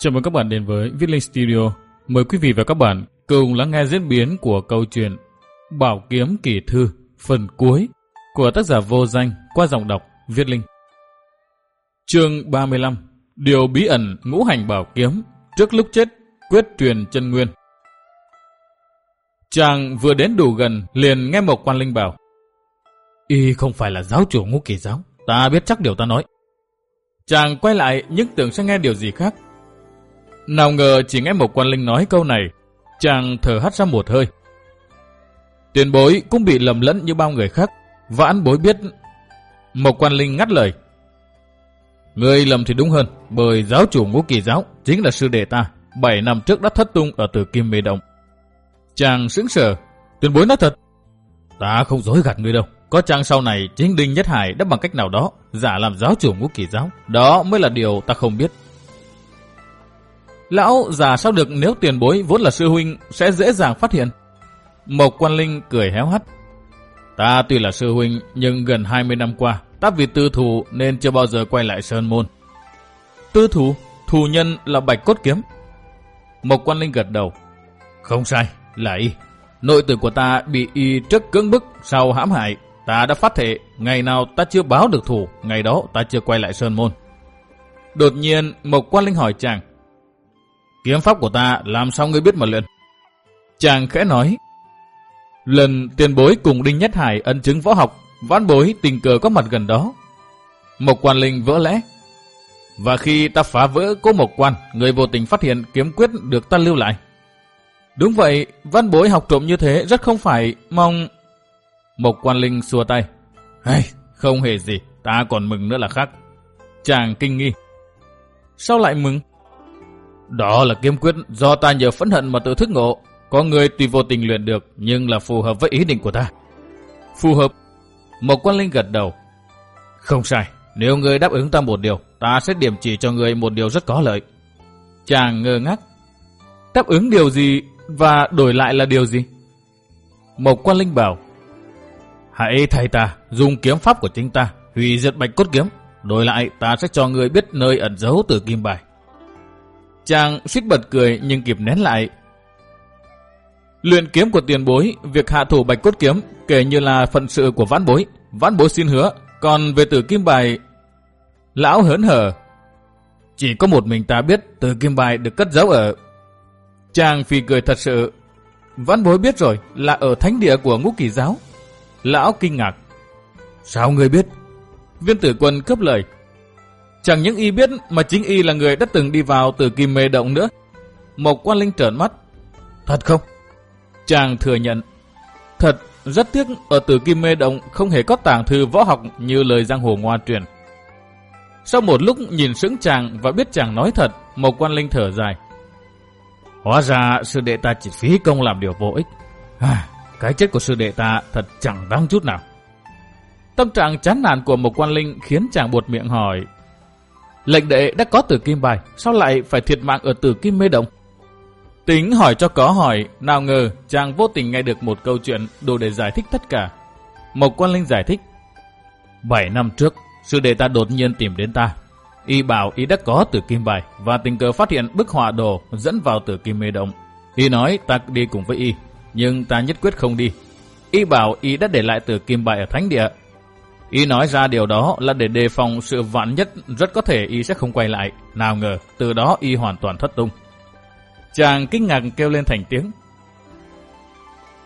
Chào mừng các bạn đến với Viết Linh Studio. Mời quý vị và các bạn cùng lắng nghe diễn biến của câu chuyện Bảo Kiếm Kỳ Thư phần cuối của tác giả vô danh qua giọng đọc Viết Linh. Chương 35 Điều bí ẩn ngũ hành bảo kiếm trước lúc chết quyết truyền chân nguyên. Chàng vừa đến đủ gần liền nghe một quan linh bảo Y không phải là giáo chủ ngũ kỳ giáo, ta biết chắc điều ta nói. Chàng quay lại nhưng tưởng sẽ nghe điều gì khác. Nào ngờ chỉ nghe một quan linh nói câu này, chàng thở hắt ra một hơi. Tiền bối cũng bị lầm lẫn như bao người khác, vãn bối biết. Một quan linh ngắt lời. Người lầm thì đúng hơn, bởi giáo chủ ngũ kỳ giáo chính là sư đệ ta, 7 năm trước đã thất tung ở từ Kim Mê Động. Chàng sững sờ, tuyên bối nói thật. Ta không dối gạt người đâu. Có chàng sau này chính Đinh Nhất Hải đã bằng cách nào đó giả làm giáo chủ ngũ kỳ giáo. Đó mới là điều ta không biết. Lão giả sao được nếu tiền bối vốn là sư huynh sẽ dễ dàng phát hiện. Mộc Quan Linh cười héo hắt. Ta tuy là sư huynh nhưng gần 20 năm qua ta vì tư thủ nên chưa bao giờ quay lại Sơn Môn. Tư thủ Thù nhân là bạch cốt kiếm. Mộc Quan Linh gật đầu. Không sai, là y. Nội tử của ta bị y trước cưỡng bức sau hãm hại Ta đã phát thể, ngày nào ta chưa báo được thủ, ngày đó ta chưa quay lại Sơn Môn. Đột nhiên, Mộc Quan Linh hỏi chàng. Kiếm pháp của ta làm sao ngươi biết mà luyện? Chàng khẽ nói. Lần tiền bối cùng Đinh Nhất Hải ân chứng võ học, vãn bối tình cờ có mặt gần đó. Mộc Quan Linh vỡ lẽ. Và khi ta phá vỡ cố Mộc Quan, người vô tình phát hiện kiếm quyết được ta lưu lại. Đúng vậy, văn bối học trộm như thế rất không phải mong Mộc quan linh xua tay. Hay, không hề gì, ta còn mừng nữa là khác. Chàng kinh nghi. Sao lại mừng? Đó là kiếm quyết do ta nhờ phẫn hận mà tự thức ngộ. Có người tùy vô tình luyện được, nhưng là phù hợp với ý định của ta. Phù hợp. Mộc quan linh gật đầu. Không sai, nếu người đáp ứng ta một điều, ta sẽ điểm chỉ cho người một điều rất có lợi. Chàng ngơ ngác. Đáp ứng điều gì và đổi lại là điều gì? Mộc quan linh bảo. Hãy thay ta dùng kiếm pháp của chính ta hủy diệt bạch cốt kiếm. Đổi lại ta sẽ cho người biết nơi ẩn giấu từ kim bài. Chàng suýt bật cười nhưng kịp nén lại. Luyện kiếm của tiền bối, việc hạ thủ bạch cốt kiếm kể như là phận sự của vãn bối. Vãn bối xin hứa, còn về tử kim bài... Lão hớn hở. Chỉ có một mình ta biết tử kim bài được cất giấu ở... Chàng phi cười thật sự. Vãn bối biết rồi là ở thánh địa của ngũ kỳ giáo. Lão kinh ngạc. Sao người biết? Viên tử quân cấp lời. Chẳng những y biết mà chính y là người đã từng đi vào từ kim mê động nữa. Mộc quan linh trợn mắt. Thật không? Chàng thừa nhận. Thật, rất tiếc ở từ kim mê động không hề có tàng thư võ học như lời giang hồ ngoa truyền. Sau một lúc nhìn sững chàng và biết chàng nói thật, Mộc quan linh thở dài. Hóa ra sư đệ ta chỉ phí công làm điều vô ích. À, cái chết của sư đệ ta thật chẳng đáng chút nào. Tâm trạng chán nản của một quan linh khiến chàng buột miệng hỏi. Lệnh đệ đã có tử kim bài, sao lại phải thiệt mạng ở tử kim mê động? Tính hỏi cho có hỏi, nào ngờ chàng vô tình nghe được một câu chuyện đủ để giải thích tất cả. Một quan linh giải thích. Bảy năm trước, sư đệ ta đột nhiên tìm đến ta. Y bảo y đã có tử kim bài và tình cờ phát hiện bức họa đồ dẫn vào tử kim mê động. Y nói ta đi cùng với y nhưng ta nhất quyết không đi. Y bảo y đã để lại tử kim bài ở thánh địa. Y nói ra điều đó là để đề phòng sự vạn nhất rất có thể y sẽ không quay lại. Nào ngờ, từ đó y hoàn toàn thất tung. Chàng kinh ngạc kêu lên thành tiếng.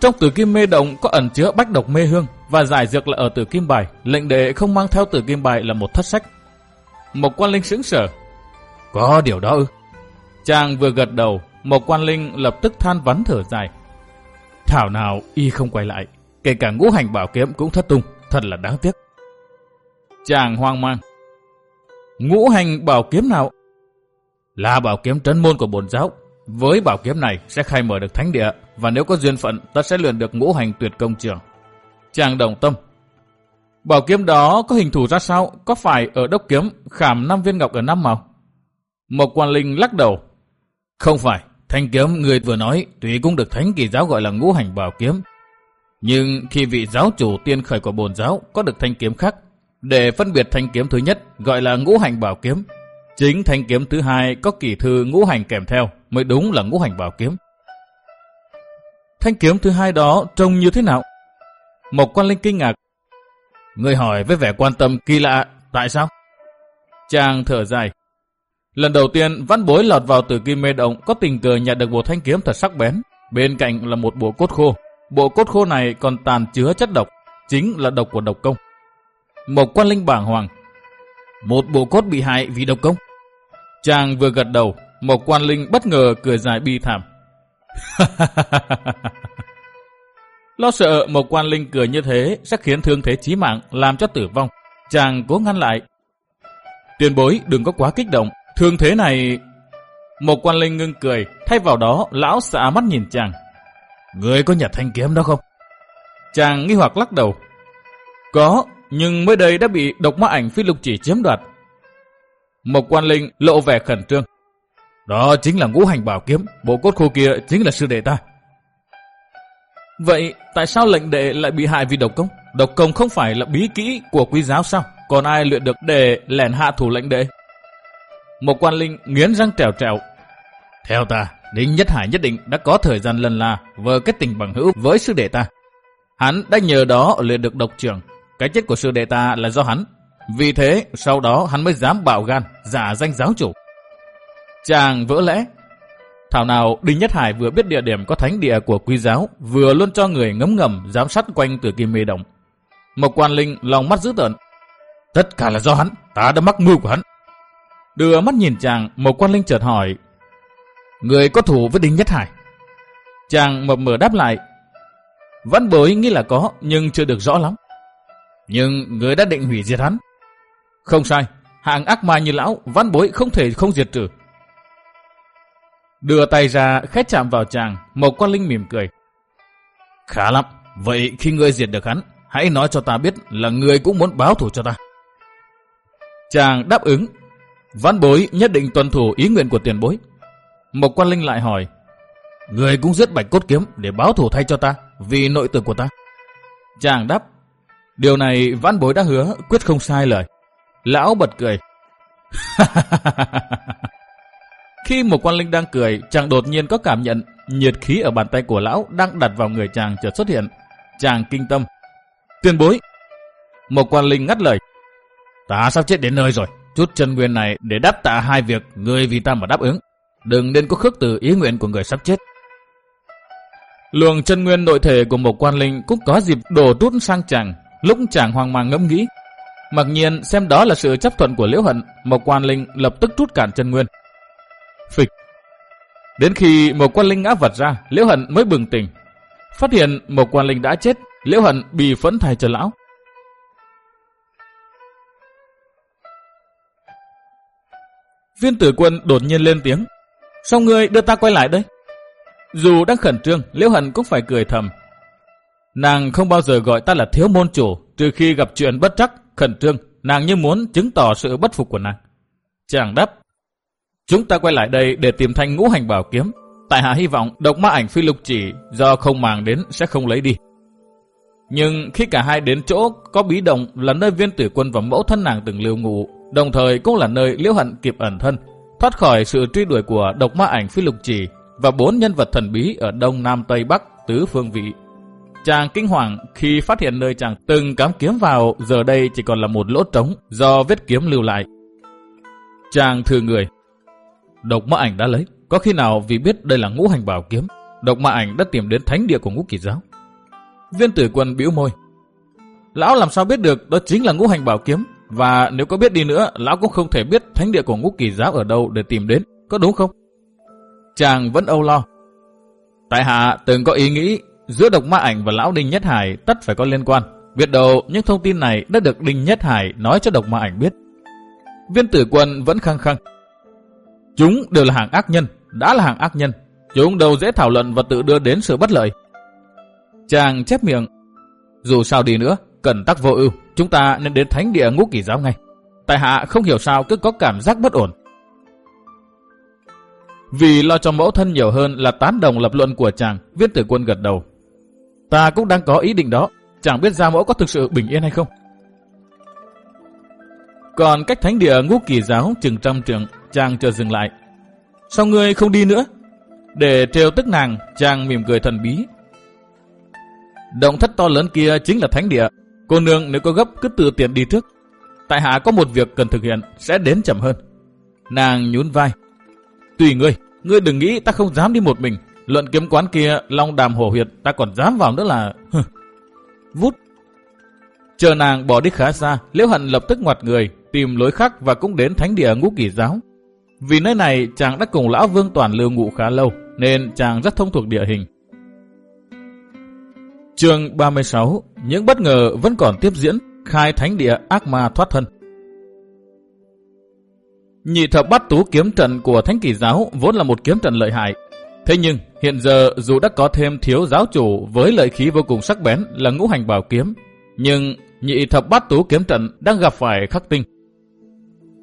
Trong tử kim mê động có ẩn chứa bách độc mê hương và giải dược là ở tử kim bài. Lệnh đệ không mang theo tử kim bài là một thất sách. Một quan linh sững sở. Có điều đó ư? Chàng vừa gật đầu, một quan linh lập tức than vắn thở dài. Thảo nào y không quay lại, kể cả ngũ hành bảo kiếm cũng thất tung, thật là đáng tiếc. Chàng hoang mang. Ngũ hành bảo kiếm nào? Là bảo kiếm trấn môn của bổn giáo. Với bảo kiếm này sẽ khai mở được thánh địa, và nếu có duyên phận, ta sẽ luyện được ngũ hành tuyệt công trường. Chàng đồng tâm. Bảo kiếm đó có hình thù ra sao? Có phải ở đốc kiếm khảm năm viên ngọc ở năm màu? Một quan linh lắc đầu. Không phải, Thanh kiếm người vừa nói tuy cũng được thánh kỳ giáo gọi là ngũ hành bảo kiếm. Nhưng khi vị giáo chủ tiên khởi của bồn giáo có được thanh kiếm khác, để phân biệt thanh kiếm thứ nhất gọi là ngũ hành bảo kiếm. Chính thanh kiếm thứ hai có kỳ thư ngũ hành kèm theo mới đúng là ngũ hành bảo kiếm. Thanh kiếm thứ hai đó trông như thế nào? Một quan linh kinh ngạc. Người hỏi với vẻ quan tâm kỳ lạ, tại sao? Chàng thở dài. Lần đầu tiên văn bối lọt vào tử kim mê động có tình cờ nhặt được một thanh kiếm thật sắc bén. Bên cạnh là một bộ cốt khô. Bộ cốt khô này còn tàn chứa chất độc, chính là độc của độc công. Một quan linh bảng hoàng. Một bộ cốt bị hại vì độc công. Chàng vừa gật đầu, một quan linh bất ngờ cười dài bi thảm. Lo sợ một quan linh cười như thế sẽ khiến thương thế chí mạng làm cho tử vong. Chàng cố ngăn lại. Tiền bối đừng có quá kích động. Thương thế này... Một quan linh ngưng cười, thay vào đó lão xạ mắt nhìn chàng. Người có nhặt thanh kiếm đó không? Chàng nghi hoặc lắc đầu. Có, nhưng mới đây đã bị độc ma ảnh phi lục chỉ chiếm đoạt. Một quan linh lộ vẻ khẩn trương. Đó chính là ngũ hành bảo kiếm, bộ cốt khô kia chính là sư đệ ta. Vậy tại sao lệnh đệ lại bị hại vì độc công? Độc công không phải là bí kỹ của quý giáo sao? Còn ai luyện được để lẻn hạ thủ lệnh đệ? Một quan linh nghiến răng trèo trèo. Theo ta, Đinh Nhất Hải nhất định đã có thời gian lần là vờ kết tình bằng hữu với sư đệ ta. Hắn đã nhờ đó luyện được độc trưởng. Cái chết của sư đệ ta là do hắn. Vì thế, sau đó hắn mới dám bạo gan, giả danh giáo chủ. Chàng vỡ lẽ. Thảo nào Đinh Nhất Hải vừa biết địa điểm có thánh địa của quý giáo, vừa luôn cho người ngấm ngầm giám sát quanh cửa kim mê động. Một quan linh lòng mắt dữ tợn. Tất cả là do hắn, ta đã mắc mưu của hắn. Đưa mắt nhìn chàng, một quan linh chợt hỏi. Người có thủ với Đinh Nhất Hải. Chàng mập mờ đáp lại. Văn bối nghĩ là có, nhưng chưa được rõ lắm. Nhưng người đã định hủy diệt hắn. Không sai, hạng ác ma như lão, văn bối không thể không diệt trừ. Đưa tay ra khét chạm vào chàng, một quan linh mỉm cười. Khá lắm, vậy khi ngươi diệt được hắn, hãy nói cho ta biết là ngươi cũng muốn báo thù cho ta. Chàng đáp ứng, văn bối nhất định tuân thủ ý nguyện của tiền bối. Một quan linh lại hỏi, Người cũng giết bạch cốt kiếm để báo thù thay cho ta, vì nội tử của ta. Chàng đáp, điều này văn bối đã hứa, quyết không sai lời. Lão bật cười. Khi một quan linh đang cười, chàng đột nhiên có cảm nhận nhiệt khí ở bàn tay của lão đang đặt vào người chàng chợt xuất hiện. Chàng kinh tâm. Tuyên bối. Một quan linh ngắt lời. Ta sắp chết đến nơi rồi. Chút chân nguyên này để đáp tạ hai việc người vì ta mà đáp ứng. Đừng nên có khước từ ý nguyện của người sắp chết. Luồng chân nguyên nội thể của một quan linh cũng có dịp đổ tút sang chàng. Lúc chàng hoang mang ngẫm nghĩ. Mặc nhiên xem đó là sự chấp thuận của liễu hận, một quan linh lập tức rút cản chân nguyên. Phịch. Đến khi một quan linh ngã vật ra, Liễu Hận mới bừng tỉnh. Phát hiện một quan linh đã chết, Liễu Hận bị phẫn thay cho lão. Viên tử quân đột nhiên lên tiếng. Sao ngươi đưa ta quay lại đây? Dù đang khẩn trương, Liễu Hận cũng phải cười thầm. Nàng không bao giờ gọi ta là thiếu môn chủ, trừ khi gặp chuyện bất trắc, khẩn trương, nàng như muốn chứng tỏ sự bất phục của nàng. Chàng đáp, Chúng ta quay lại đây để tìm thanh ngũ hành bảo kiếm. Tại hạ hy vọng độc ma ảnh phi lục chỉ do không màng đến sẽ không lấy đi. Nhưng khi cả hai đến chỗ có bí động là nơi viên tử quân và mẫu thân nàng từng lưu ngụ, đồng thời cũng là nơi liễu hận kịp ẩn thân, thoát khỏi sự truy đuổi của độc ma ảnh phi lục chỉ và bốn nhân vật thần bí ở đông nam tây bắc tứ phương vị. Chàng kinh hoàng khi phát hiện nơi chàng từng cắm kiếm vào giờ đây chỉ còn là một lỗ trống do vết kiếm lưu lại. Chàng thừa người, Độc mã ảnh đã lấy. Có khi nào vì biết đây là ngũ hành bảo kiếm, độc mã ảnh đã tìm đến thánh địa của ngũ kỳ giáo. Viên tử quân bĩu môi. Lão làm sao biết được đó chính là ngũ hành bảo kiếm, và nếu có biết đi nữa, lão cũng không thể biết thánh địa của ngũ kỳ giáo ở đâu để tìm đến, có đúng không? Chàng vẫn âu lo. Tại hạ từng có ý nghĩ giữa độc ma ảnh và lão Đinh Nhất Hải tất phải có liên quan. việt đầu những thông tin này đã được Đinh Nhất Hải nói cho độc ma ảnh biết. Viên tử quân vẫn khăng khăng. Chúng đều là hàng ác nhân, đã là hàng ác nhân. Chúng đâu dễ thảo luận và tự đưa đến sự bất lợi. Chàng chép miệng. Dù sao đi nữa, cần tắc vô ưu, chúng ta nên đến thánh địa ngũ kỷ giáo ngay. Tại hạ không hiểu sao cứ có cảm giác bất ổn. Vì lo cho mẫu thân nhiều hơn là tán đồng lập luận của chàng, viên tử quân gật đầu. Ta cũng đang có ý định đó, chẳng biết gia mẫu có thực sự bình yên hay không. Còn cách thánh địa ngũ kỳ giáo chừng trăm trường, chàng chờ dừng lại. Sao ngươi không đi nữa? Để trêu tức nàng, chàng mỉm cười thần bí. Động thất to lớn kia chính là thánh địa. Cô nương nếu có gấp cứ tự tiện đi trước. Tại hạ có một việc cần thực hiện, sẽ đến chậm hơn. Nàng nhún vai. Tùy ngươi, ngươi đừng nghĩ ta không dám đi một mình. Luận kiếm quán kia, long đàm hổ huyệt, ta còn dám vào nữa là... Vút. Chờ nàng bỏ đi khá xa, Liễu Hận lập tức ngoặt người, tìm lối khác và cũng đến thánh địa ngũ kỳ giáo. Vì nơi này chàng đã cùng lão vương toàn lưu ngụ khá lâu, nên chàng rất thông thuộc địa hình. Chương 36 Những bất ngờ vẫn còn tiếp diễn, khai thánh địa ác ma thoát thân. Nhị thập bắt tú kiếm trận của thánh kỳ giáo vốn là một kiếm trận lợi hại. Thế nhưng, hiện giờ dù đã có thêm thiếu giáo chủ với lợi khí vô cùng sắc bén là ngũ hành bảo kiếm, nhưng nhị thập bát tú kiếm trận đang gặp phải khắc tinh.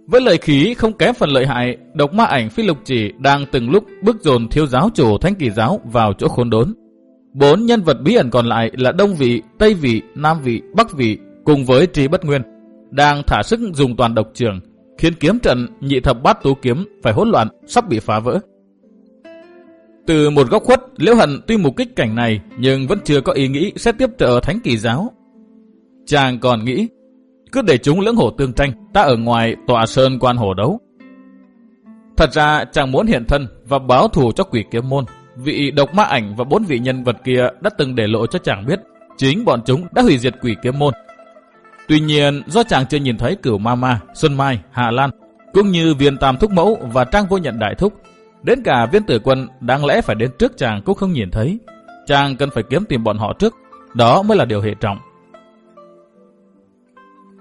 Với lợi khí không kém phần lợi hại, độc ma ảnh phi lục chỉ đang từng lúc bước dồn thiếu giáo chủ thánh kỳ giáo vào chỗ khốn đốn. Bốn nhân vật bí ẩn còn lại là Đông Vị, Tây Vị, Nam Vị, Bắc Vị cùng với Trí Bất Nguyên, đang thả sức dùng toàn độc trường, khiến kiếm trận nhị thập bát tú kiếm phải hỗn loạn, sắp bị phá vỡ. Từ một góc khuất, Liễu Hận tuy mục kích cảnh này nhưng vẫn chưa có ý nghĩ sẽ tiếp trợ thánh kỳ giáo. Chàng còn nghĩ, cứ để chúng lưỡng hổ tương tranh, ta ở ngoài tòa sơn quan hổ đấu. Thật ra chàng muốn hiện thân và báo thù cho quỷ kiếm môn. Vị độc ma ảnh và bốn vị nhân vật kia đã từng để lộ cho chàng biết chính bọn chúng đã hủy diệt quỷ kiếm môn. Tuy nhiên, do chàng chưa nhìn thấy cửu ma ma, Xuân Mai, Hà Lan, cũng như viên tam thúc mẫu và trang vô nhận đại thúc, đến cả viên tử quân đáng lẽ phải đến trước chàng cũng không nhìn thấy. Chàng cần phải kiếm tìm bọn họ trước, đó mới là điều hệ trọng.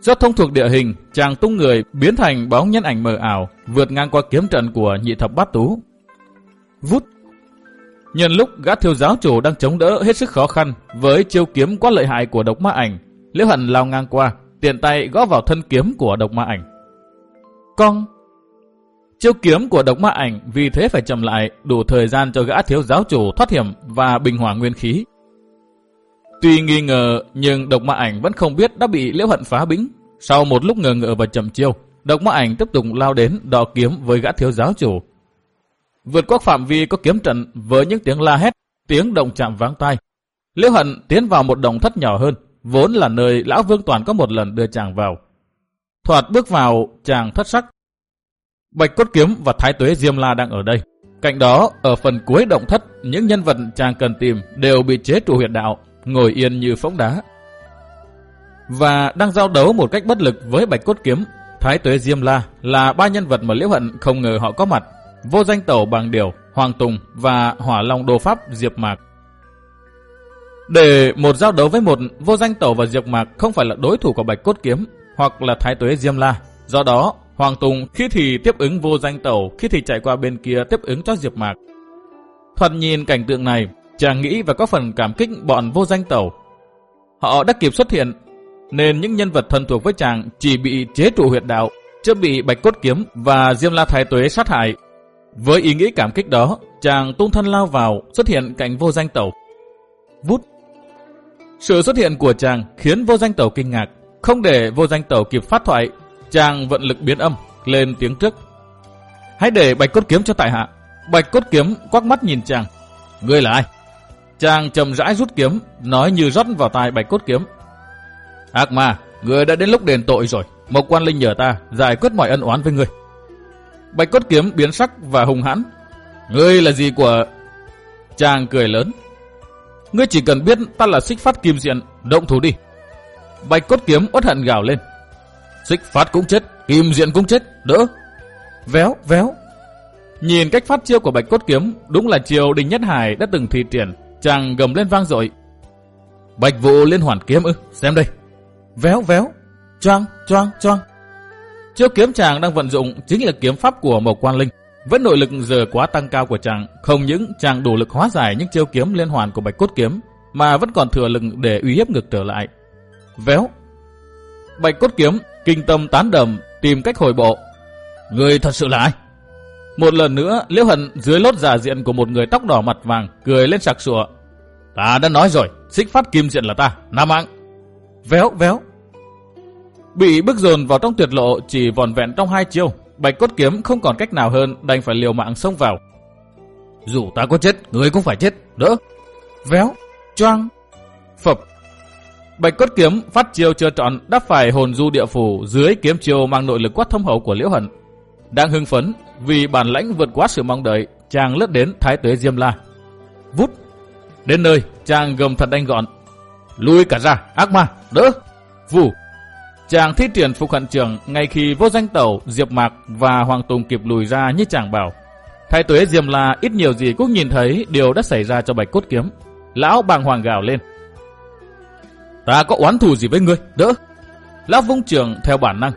Do thông thuộc địa hình, chàng tung người biến thành bóng nhân ảnh mờ ảo, vượt ngang qua kiếm trận của nhị thập bát tú. Vút Nhân lúc gã thiêu giáo chủ đang chống đỡ hết sức khó khăn với chiêu kiếm quá lợi hại của độc ma ảnh, Liễu Hận lao ngang qua, tiện tay gõ vào thân kiếm của độc ma ảnh. cong Chiêu kiếm của độc ma ảnh vì thế phải chậm lại đủ thời gian cho gã thiếu giáo chủ thoát hiểm và bình hỏa nguyên khí. Tuy nghi ngờ nhưng độc ma ảnh vẫn không biết đã bị Liễu Hận phá bĩnh. Sau một lúc ngờ ngợ và chậm chiêu, độc ma ảnh tiếp tục lao đến đọ kiếm với gã thiếu giáo chủ vượt qua phạm vi có kiếm trận với những tiếng la hét, tiếng động chạm váng tai. Liễu Hận tiến vào một đồng thất nhỏ hơn, vốn là nơi lão Vương Toàn có một lần đưa chàng vào. Thoạt bước vào, chàng thất sắc. Bạch cốt kiếm và thái tuế Diêm La đang ở đây. Cạnh đó, ở phần cuối động thất, những nhân vật chàng cần tìm đều bị chế trụ huyệt đạo, ngồi yên như phóng đá. Và đang giao đấu một cách bất lực với bạch cốt kiếm, thái tuế Diêm La là ba nhân vật mà Liễu Hận không ngờ họ có mặt vô danh tẩu Bàng điều, Hoàng Tùng và hỏa long đô pháp Diệp Mạc. Để một giao đấu với một vô danh tẩu và Diệp Mạc không phải là đối thủ của Bạch Cốt Kiếm hoặc là Thái Tuế Diêm La. Do đó, Hoàng Tùng khi thì tiếp ứng vô danh tẩu, khi thì chạy qua bên kia tiếp ứng cho Diệp Mạc. Thoạt nhìn cảnh tượng này, chàng nghĩ và có phần cảm kích bọn vô danh tẩu. Họ đã kịp xuất hiện, nên những nhân vật thân thuộc với chàng chỉ bị chế trụ huyệt đạo, chưa bị Bạch Cốt Kiếm và Diêm La Thái Tuế sát hại với ý nghĩ cảm kích đó, chàng tung thân lao vào, xuất hiện cạnh vô danh tẩu. Vút. Sự xuất hiện của chàng khiến vô danh tẩu kinh ngạc. Không để vô danh tẩu kịp phát thoại, chàng vận lực biến âm, lên tiếng trước. Hãy để bạch cốt kiếm cho tại hạ. Bạch cốt kiếm quắc mắt nhìn chàng. Ngươi là ai? Chàng chậm rãi rút kiếm, nói như rót vào tai bạch cốt kiếm. Ác ma, ngươi đã đến lúc đền tội rồi. Mộc quan linh nhờ ta giải quyết mọi ân oán với ngươi. Bạch cốt kiếm biến sắc và hung hãn. Ngươi là gì của... Chàng cười lớn. Ngươi chỉ cần biết ta là xích phát kim diện, động thủ đi. Bạch cốt kiếm uất hận gào lên. Xích phát cũng chết, kim diện cũng chết, đỡ. Véo, véo. Nhìn cách phát chiêu của bạch cốt kiếm, đúng là chiều Đình Nhất Hải đã từng thi triển. Chàng gầm lên vang dội. Bạch vụ liên hoàn kiếm ư, xem đây. Véo, véo. Choang, choang, choang. Chiêu kiếm chàng đang vận dụng chính là kiếm pháp của Mộc Quan Linh. Với nội lực giờ quá tăng cao của chàng, không những chàng đủ lực hóa giải những chiêu kiếm liên hoàn của Bạch Cốt Kiếm, mà vẫn còn thừa lực để uy hiếp ngược trở lại. Véo. Bạch Cốt Kiếm, kinh tâm tán đầm, tìm cách hồi bộ. Người thật sự là ai? Một lần nữa, Liễu Hận dưới lốt giả diện của một người tóc đỏ mặt vàng, cười lên sặc sụa. Ta đã nói rồi, xích phát kim diện là ta, Nam Mạng. Véo, véo. Bị bức dồn vào trong tuyệt lộ chỉ vòn vẹn trong hai chiêu, Bạch Cốt Kiếm không còn cách nào hơn đành phải liều mạng xông vào. Dù ta có chết, người cũng phải chết, đỡ. Véo, choang, phập. Bạch Cốt Kiếm phát chiêu chưa trọn đắp phải hồn du địa phủ dưới kiếm chiêu mang nội lực quát thâm hậu của Liễu Hận. Đang hưng phấn vì bản lãnh vượt quá sự mong đợi, chàng lướt đến Thái Tuế Diêm La. Vút. Đến nơi, chàng gầm thật đanh gọn. Lui cả ra, ác ma, đỡ. Vù. Chàng thi triển phục hận trường ngay khi vô danh tẩu, Diệp Mạc và Hoàng Tùng kịp lùi ra như chàng bảo. Thái tuế Diêm La ít nhiều gì cũng nhìn thấy điều đã xảy ra cho bạch cốt kiếm. Lão bàng hoàng gào lên. Ta có oán thù gì với ngươi, đỡ. Lão vung trường theo bản năng.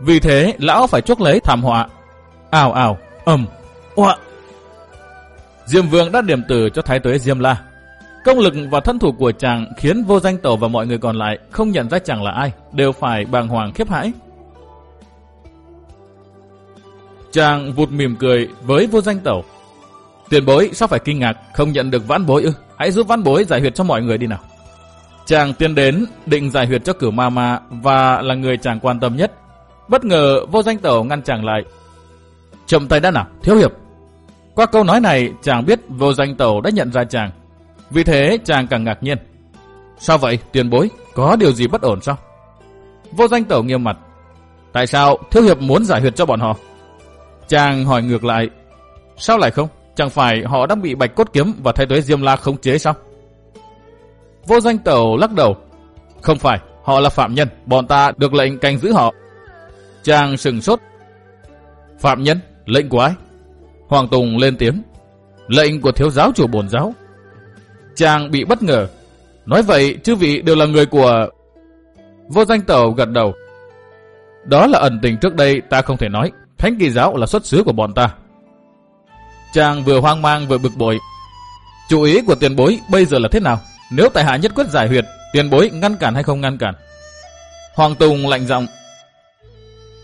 Vì thế, lão phải chuốc lấy thảm họa. Ào ào, ầm, họa. Diêm Vương đã điểm tử cho Thái tuế Diêm La. Công lực và thân thủ của chàng khiến vô danh tẩu và mọi người còn lại không nhận ra chàng là ai, đều phải bàng hoàng khiếp hãi. Chàng vụt mỉm cười với vô danh tẩu. Tiền bối sao phải kinh ngạc, không nhận được vãn bối ư? Hãy giúp vãn bối giải huyệt cho mọi người đi nào. Chàng tiến đến định giải huyệt cho cửu ma ma và là người chàng quan tâm nhất. Bất ngờ vô danh tẩu ngăn chàng lại. Chậm tay đã nào, thiếu hiệp. Qua câu nói này chàng biết vô danh tẩu đã nhận ra chàng. Vì thế chàng càng ngạc nhiên. Sao vậy tiền bối, có điều gì bất ổn sao? Vô danh tẩu nghiêm mặt. Tại sao thiếu hiệp muốn giải huyệt cho bọn họ? Chàng hỏi ngược lại, sao lại không? Chẳng phải họ đang bị bạch cốt kiếm và thái tuế diêm la khống chế sao? Vô danh tẩu lắc đầu, không phải, họ là phạm nhân, bọn ta được lệnh canh giữ họ. Chàng sừng sốt, phạm nhân, lệnh của ai? Hoàng Tùng lên tiếng, lệnh của thiếu giáo chủ bổn giáo. Chàng bị bất ngờ, nói vậy chư vị đều là người của... Vô danh tẩu gật đầu, đó là ẩn tình trước đây ta không thể nói. Thánh kỳ giáo là xuất xứ của bọn ta. Chàng vừa hoang mang vừa bực bội. Chủ ý của tiền bối bây giờ là thế nào? Nếu tại hạ nhất quyết giải huyệt, tiền bối ngăn cản hay không ngăn cản? Hoàng Tùng lạnh giọng.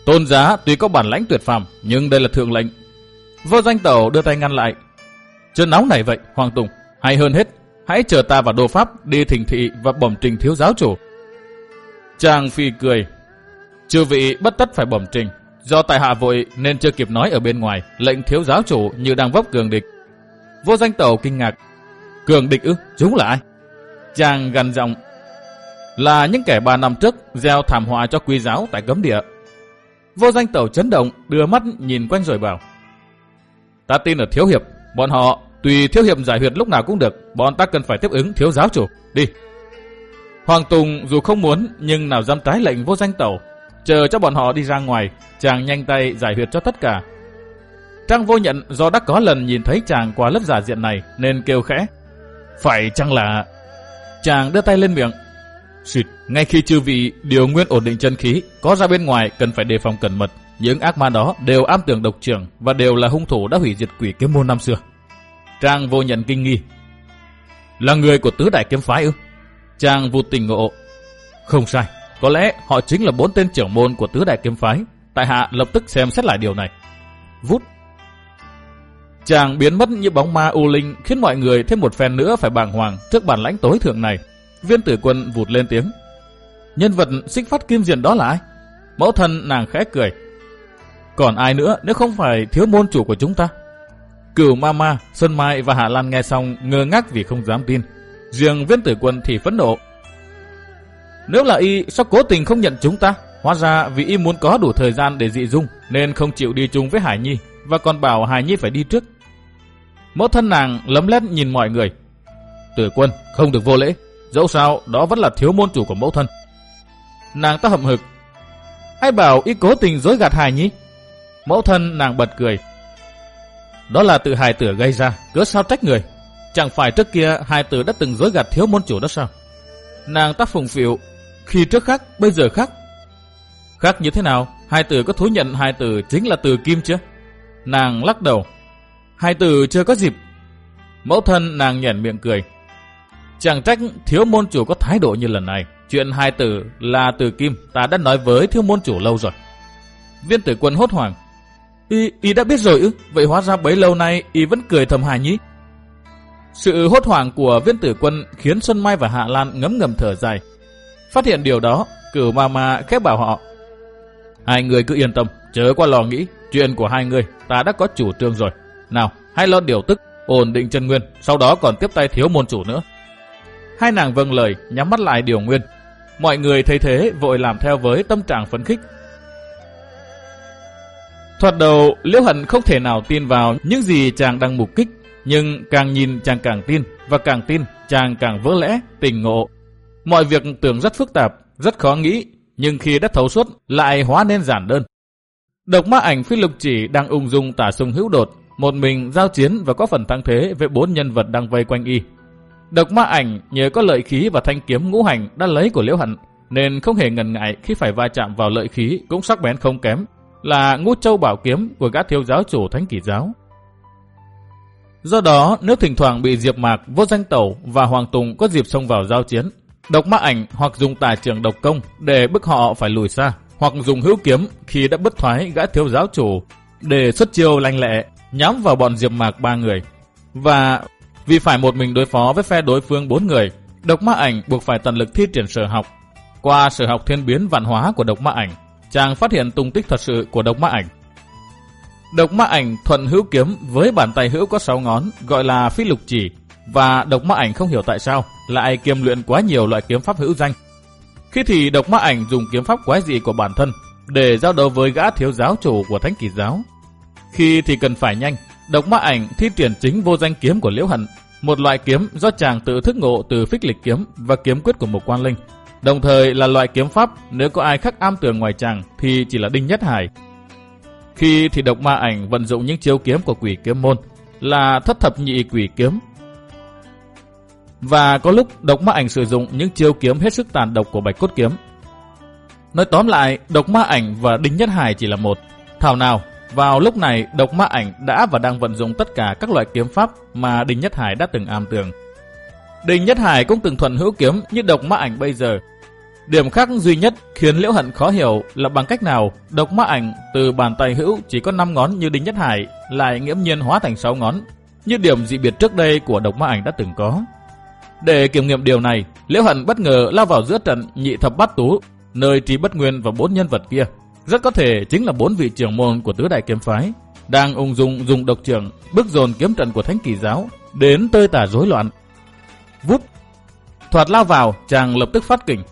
Tôn giá tuy có bản lãnh tuyệt phàm, nhưng đây là thượng lệnh. Vô danh tẩu đưa tay ngăn lại. Chưa nóng này vậy, Hoàng Tùng. Hay hơn hết, hãy chờ ta vào đô pháp đi thỉnh thị và bẩm trình thiếu giáo chủ. Chàng phi cười. Chư vị bất tất phải bẩm trình. Do tại hạ vội nên chưa kịp nói ở bên ngoài, lệnh thiếu giáo chủ như đang vấp cường địch. Vô danh tẩu kinh ngạc. Cường địch ư? Chúng là ai? Chàng gần giọng. Là những kẻ ba năm trước gieo thảm họa cho quý giáo tại cấm địa. Vô danh tẩu chấn động, đưa mắt nhìn quanh rồi bảo. Ta tin ở thiếu hiệp, bọn họ tùy thiếu hiệp giải huyệt lúc nào cũng được, bọn ta cần phải tiếp ứng thiếu giáo chủ. Đi. Hoàng Tùng dù không muốn nhưng nào dám trái lệnh vô danh tẩu, chờ cho bọn họ đi ra ngoài, chàng nhanh tay giải huyệt cho tất cả. Trang vô nhận do đã có lần nhìn thấy chàng qua lớp giả diện này nên kêu khẽ. Phải chăng là... Chàng đưa tay lên miệng. Xịt, ngay khi chư vị điều nguyên ổn định chân khí, có ra bên ngoài cần phải đề phòng cẩn mật. Những ác ma đó đều am tưởng độc trưởng và đều là hung thủ đã hủy diệt quỷ kiếm môn năm xưa. Trang vô nhận kinh nghi. Là người của tứ đại kiếm phái ư? Trang vụt tình ngộ. Không sai, có lẽ họ chính là bốn tên trưởng môn của tứ đại kiếm phái. Tại hạ lập tức xem xét lại điều này. Vút. Chàng biến mất như bóng ma u linh khiến mọi người thêm một phen nữa phải bàng hoàng trước bản lãnh tối thượng này. Viên tử quân vụt lên tiếng. Nhân vật xích phát kim diện đó là ai? Mẫu thân nàng khẽ cười. Còn ai nữa nếu không phải thiếu môn chủ của chúng ta? Cửu Mama, Xuân Mai và Hạ Lan nghe xong ngơ ngác vì không dám tin. Riêng viên tử quân thì phẫn nộ. Nếu là y, sao cố tình không nhận chúng ta? Hóa ra vì y muốn có đủ thời gian để dị dung nên không chịu đi chung với Hải Nhi và còn bảo Hải Nhi phải đi trước. Mẫu thân nàng lấm lét nhìn mọi người. Tử quân không được vô lễ, dẫu sao đó vẫn là thiếu môn chủ của mẫu thân. Nàng ta hậm hực. Ai bảo y cố tình dối gạt Hải Nhi? Mẫu thân nàng bật cười. Đó là tự hài tử gây ra, cớ sao trách người. Chẳng phải trước kia hai tử đã từng dối gạt thiếu môn chủ đó sao? Nàng ta phùng phiệu khi trước khác, bây giờ khác, Khác như thế nào? Hai từ có thú nhận hai từ chính là từ kim chưa? Nàng lắc đầu. Hai từ chưa có dịp. Mẫu thân nàng nhảy miệng cười. Chẳng trách thiếu môn chủ có thái độ như lần này. Chuyện hai từ là từ kim ta đã nói với thiếu môn chủ lâu rồi. Viên tử quân hốt hoảng. Y, y đã biết rồi ư? Vậy hóa ra bấy lâu nay y vẫn cười thầm hài nhí. Sự hốt hoảng của viên tử quân khiến Xuân Mai và Hạ Lan ngấm ngầm thở dài. Phát hiện điều đó, cửu ma ma khép bảo họ. Hai người cứ yên tâm, chớ qua lò nghĩ, chuyện của hai người ta đã có chủ trương rồi. Nào, hãy lo điều tức, ổn định chân nguyên, sau đó còn tiếp tay thiếu môn chủ nữa. Hai nàng vâng lời, nhắm mắt lại điều nguyên. Mọi người thấy thế vội làm theo với tâm trạng phấn khích. Thoạt đầu, Liễu Hận không thể nào tin vào những gì chàng đang mục kích, nhưng càng nhìn chàng càng tin, và càng tin chàng càng vỡ lẽ, tỉnh ngộ. Mọi việc tưởng rất phức tạp, rất khó nghĩ, nhưng khi đã thấu suốt lại hóa nên giản đơn. Độc ma ảnh phi lục chỉ đang ung dung tả sung hữu đột, một mình giao chiến và có phần thăng thế với bốn nhân vật đang vây quanh y. Độc ma ảnh nhờ có lợi khí và thanh kiếm ngũ hành đã lấy của Liễu Hận, nên không hề ngần ngại khi phải va chạm vào lợi khí cũng sắc bén không kém, là ngũ châu bảo kiếm của gã thiếu giáo chủ thánh kỷ giáo. Do đó, nếu thỉnh thoảng bị Diệp Mạc, Vô Danh Tẩu và Hoàng Tùng có dịp xông vào giao chiến, độc ma ảnh hoặc dùng tà trường độc công để bức họ phải lùi xa, hoặc dùng hữu kiếm khi đã bất thoái gã thiếu giáo chủ để xuất chiêu lanh lẹ nhắm vào bọn Diệp Mạc ba người. Và vì phải một mình đối phó với phe đối phương bốn người, độc ma ảnh buộc phải tận lực thi triển sở học. Qua sở học thiên biến văn hóa của độc ma ảnh, chàng phát hiện tung tích thật sự của độc ma ảnh. Độc ma ảnh thuận hữu kiếm với bàn tay hữu có 6 ngón gọi là phi lục chỉ và độc ma ảnh không hiểu tại sao lại kiêm luyện quá nhiều loại kiếm pháp hữu danh. Khi thì độc ma ảnh dùng kiếm pháp quái dị của bản thân để giao đấu với gã thiếu giáo chủ của thánh kỳ giáo. Khi thì cần phải nhanh, độc ma ảnh thi triển chính vô danh kiếm của Liễu Hận, một loại kiếm do chàng tự thức ngộ từ phích lịch kiếm và kiếm quyết của một quan linh. Đồng thời là loại kiếm pháp nếu có ai khắc am tường ngoài chàng thì chỉ là Đinh Nhất Hải. Khi thì độc ma ảnh vận dụng những chiêu kiếm của quỷ kiếm môn là thất thập nhị quỷ kiếm. Và có lúc độc ma ảnh sử dụng những chiêu kiếm hết sức tàn độc của bạch cốt kiếm. Nói tóm lại, độc ma ảnh và Đinh Nhất Hải chỉ là một. Thảo nào, vào lúc này độc ma ảnh đã và đang vận dụng tất cả các loại kiếm pháp mà Đinh Nhất Hải đã từng am tường. Đinh Nhất Hải cũng từng thuận hữu kiếm như độc ma ảnh bây giờ. Điểm khác duy nhất khiến Liễu Hận khó hiểu là bằng cách nào độc ma ảnh từ bàn tay hữu chỉ có 5 ngón như Đinh Nhất Hải lại nghiễm nhiên hóa thành 6 ngón, như điểm dị biệt trước đây của độc ma ảnh đã từng có. Để kiểm nghiệm điều này, Liễu Hận bất ngờ lao vào giữa trận nhị thập bát tú, nơi trí bất nguyên và bốn nhân vật kia. Rất có thể chính là bốn vị trưởng môn của tứ đại kiếm phái, đang ung dung dùng độc trưởng bước dồn kiếm trận của thánh kỳ giáo đến tơi tả rối loạn Vút. Thoạt lao vào, chàng lập tức phát kình.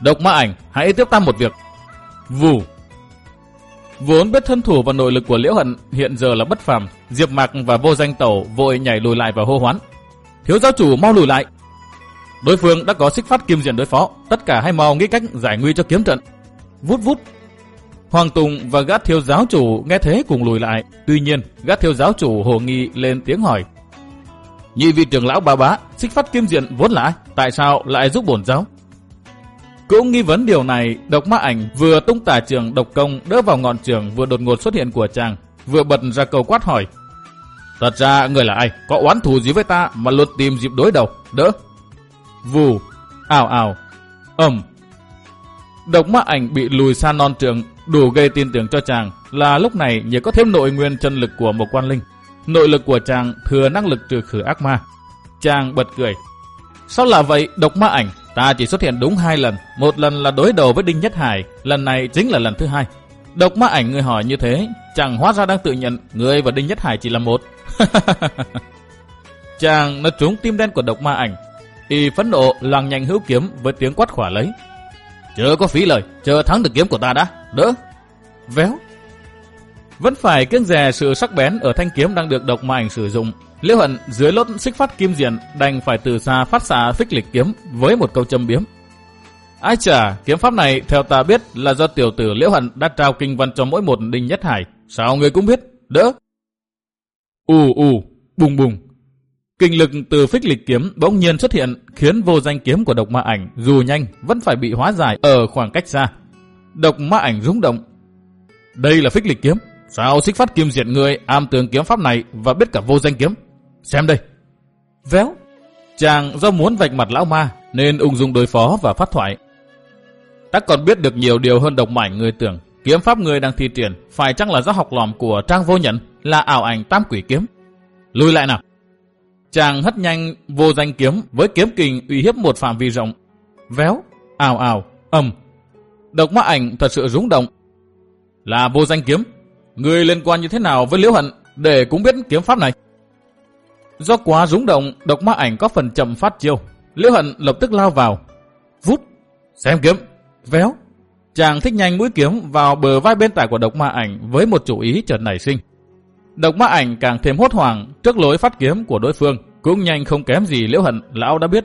Độc ma ảnh, hãy tiếp ta một việc. Vù. Vốn biết thân thủ và nội lực của Liễu Hận hiện giờ là bất phàm, Diệp Mạc và Vô Danh Tẩu vội nhảy lùi lại và hô hoán. Thiếu giáo chủ mau lùi lại. Đối phương đã có xích phát kim diện đối phó, tất cả hãy mau nghĩ cách giải nguy cho kiếm trận. Vút vút. Hoàng Tùng và gã thiếu giáo chủ nghe thế cùng lùi lại. Tuy nhiên, gã thiếu giáo chủ hồ nghi lên tiếng hỏi. Nhị vị trưởng lão bà bá, xích phát kim diện vốn là ai? Tại sao lại giúp bổn giáo? Cũng nghi vấn điều này, độc ma ảnh vừa tung tả trường độc công đỡ vào ngọn trường vừa đột ngột xuất hiện của chàng, vừa bật ra cầu quát hỏi. Thật ra người là ai? Có oán thù gì với ta mà luôn tìm dịp đối đầu? Đỡ. Vù. Ảo ảo. ầm. Độc ma ảnh bị lùi xa non trường, đủ gây tin tưởng cho chàng là lúc này nhờ có thêm nội nguyên chân lực của một quan linh. Nội lực của chàng thừa năng lực trừ khử ác ma. Chàng bật cười. Sao là vậy độc ma ảnh? Ta chỉ xuất hiện đúng hai lần. Một lần là đối đầu với Đinh Nhất Hải. Lần này chính là lần thứ hai. Độc ma ảnh người hỏi như thế. Chàng hóa ra đang tự nhận người và Đinh Nhất Hải chỉ là một. chàng nó trúng tim đen của độc ma ảnh. Y phẫn nộ làng nhanh hữu kiếm với tiếng quát khỏa lấy. Chờ có phí lời, chờ thắng được kiếm của ta đã. Đỡ. Véo. Vẫn phải kiêng dè sự sắc bén ở thanh kiếm đang được độc ma ảnh sử dụng. Liễu Hận dưới lốt xích phát kim diện đành phải từ xa phát xạ phích lịch kiếm với một câu châm biếm. Ai chả, kiếm pháp này theo ta biết là do tiểu tử Liễu Hận đã trao kinh văn cho mỗi một đinh nhất hải. Sao người cũng biết? Đỡ ù ù, bùng bùng. Kinh lực từ phích lịch kiếm bỗng nhiên xuất hiện khiến vô danh kiếm của độc ma ảnh dù nhanh vẫn phải bị hóa giải ở khoảng cách xa. Độc ma ảnh rung động. Đây là phích lịch kiếm, Sao xích phát kim diệt người am tường kiếm pháp này và biết cả vô danh kiếm? Xem đây. Véo. Chàng do muốn vạch mặt lão ma nên ung dung đối phó và phát thoại. Ta còn biết được nhiều điều hơn độc mảnh người tưởng. Kiếm pháp người đang thi triển phải chắc là do học lòm của Trang Vô Nhẫn là ảo ảnh tam quỷ kiếm. Lùi lại nào. Chàng hất nhanh vô danh kiếm với kiếm kình uy hiếp một phạm vi rộng. Véo. Ào ào, ầm. Độc mắt ảnh thật sự rúng động. Là vô danh kiếm. Người liên quan như thế nào với Liễu Hận để cũng biết kiếm pháp này? Do quá rúng động, độc mắt ảnh có phần chậm phát chiêu. Liễu Hận lập tức lao vào. Vút, xem kiếm, véo. Chàng thích nhanh mũi kiếm vào bờ vai bên phải của độc ma ảnh với một chủ ý chợt nảy sinh. Độc ma ảnh càng thêm hốt hoảng trước lối phát kiếm của đối phương, cũng nhanh không kém gì Liễu Hận lão đã biết.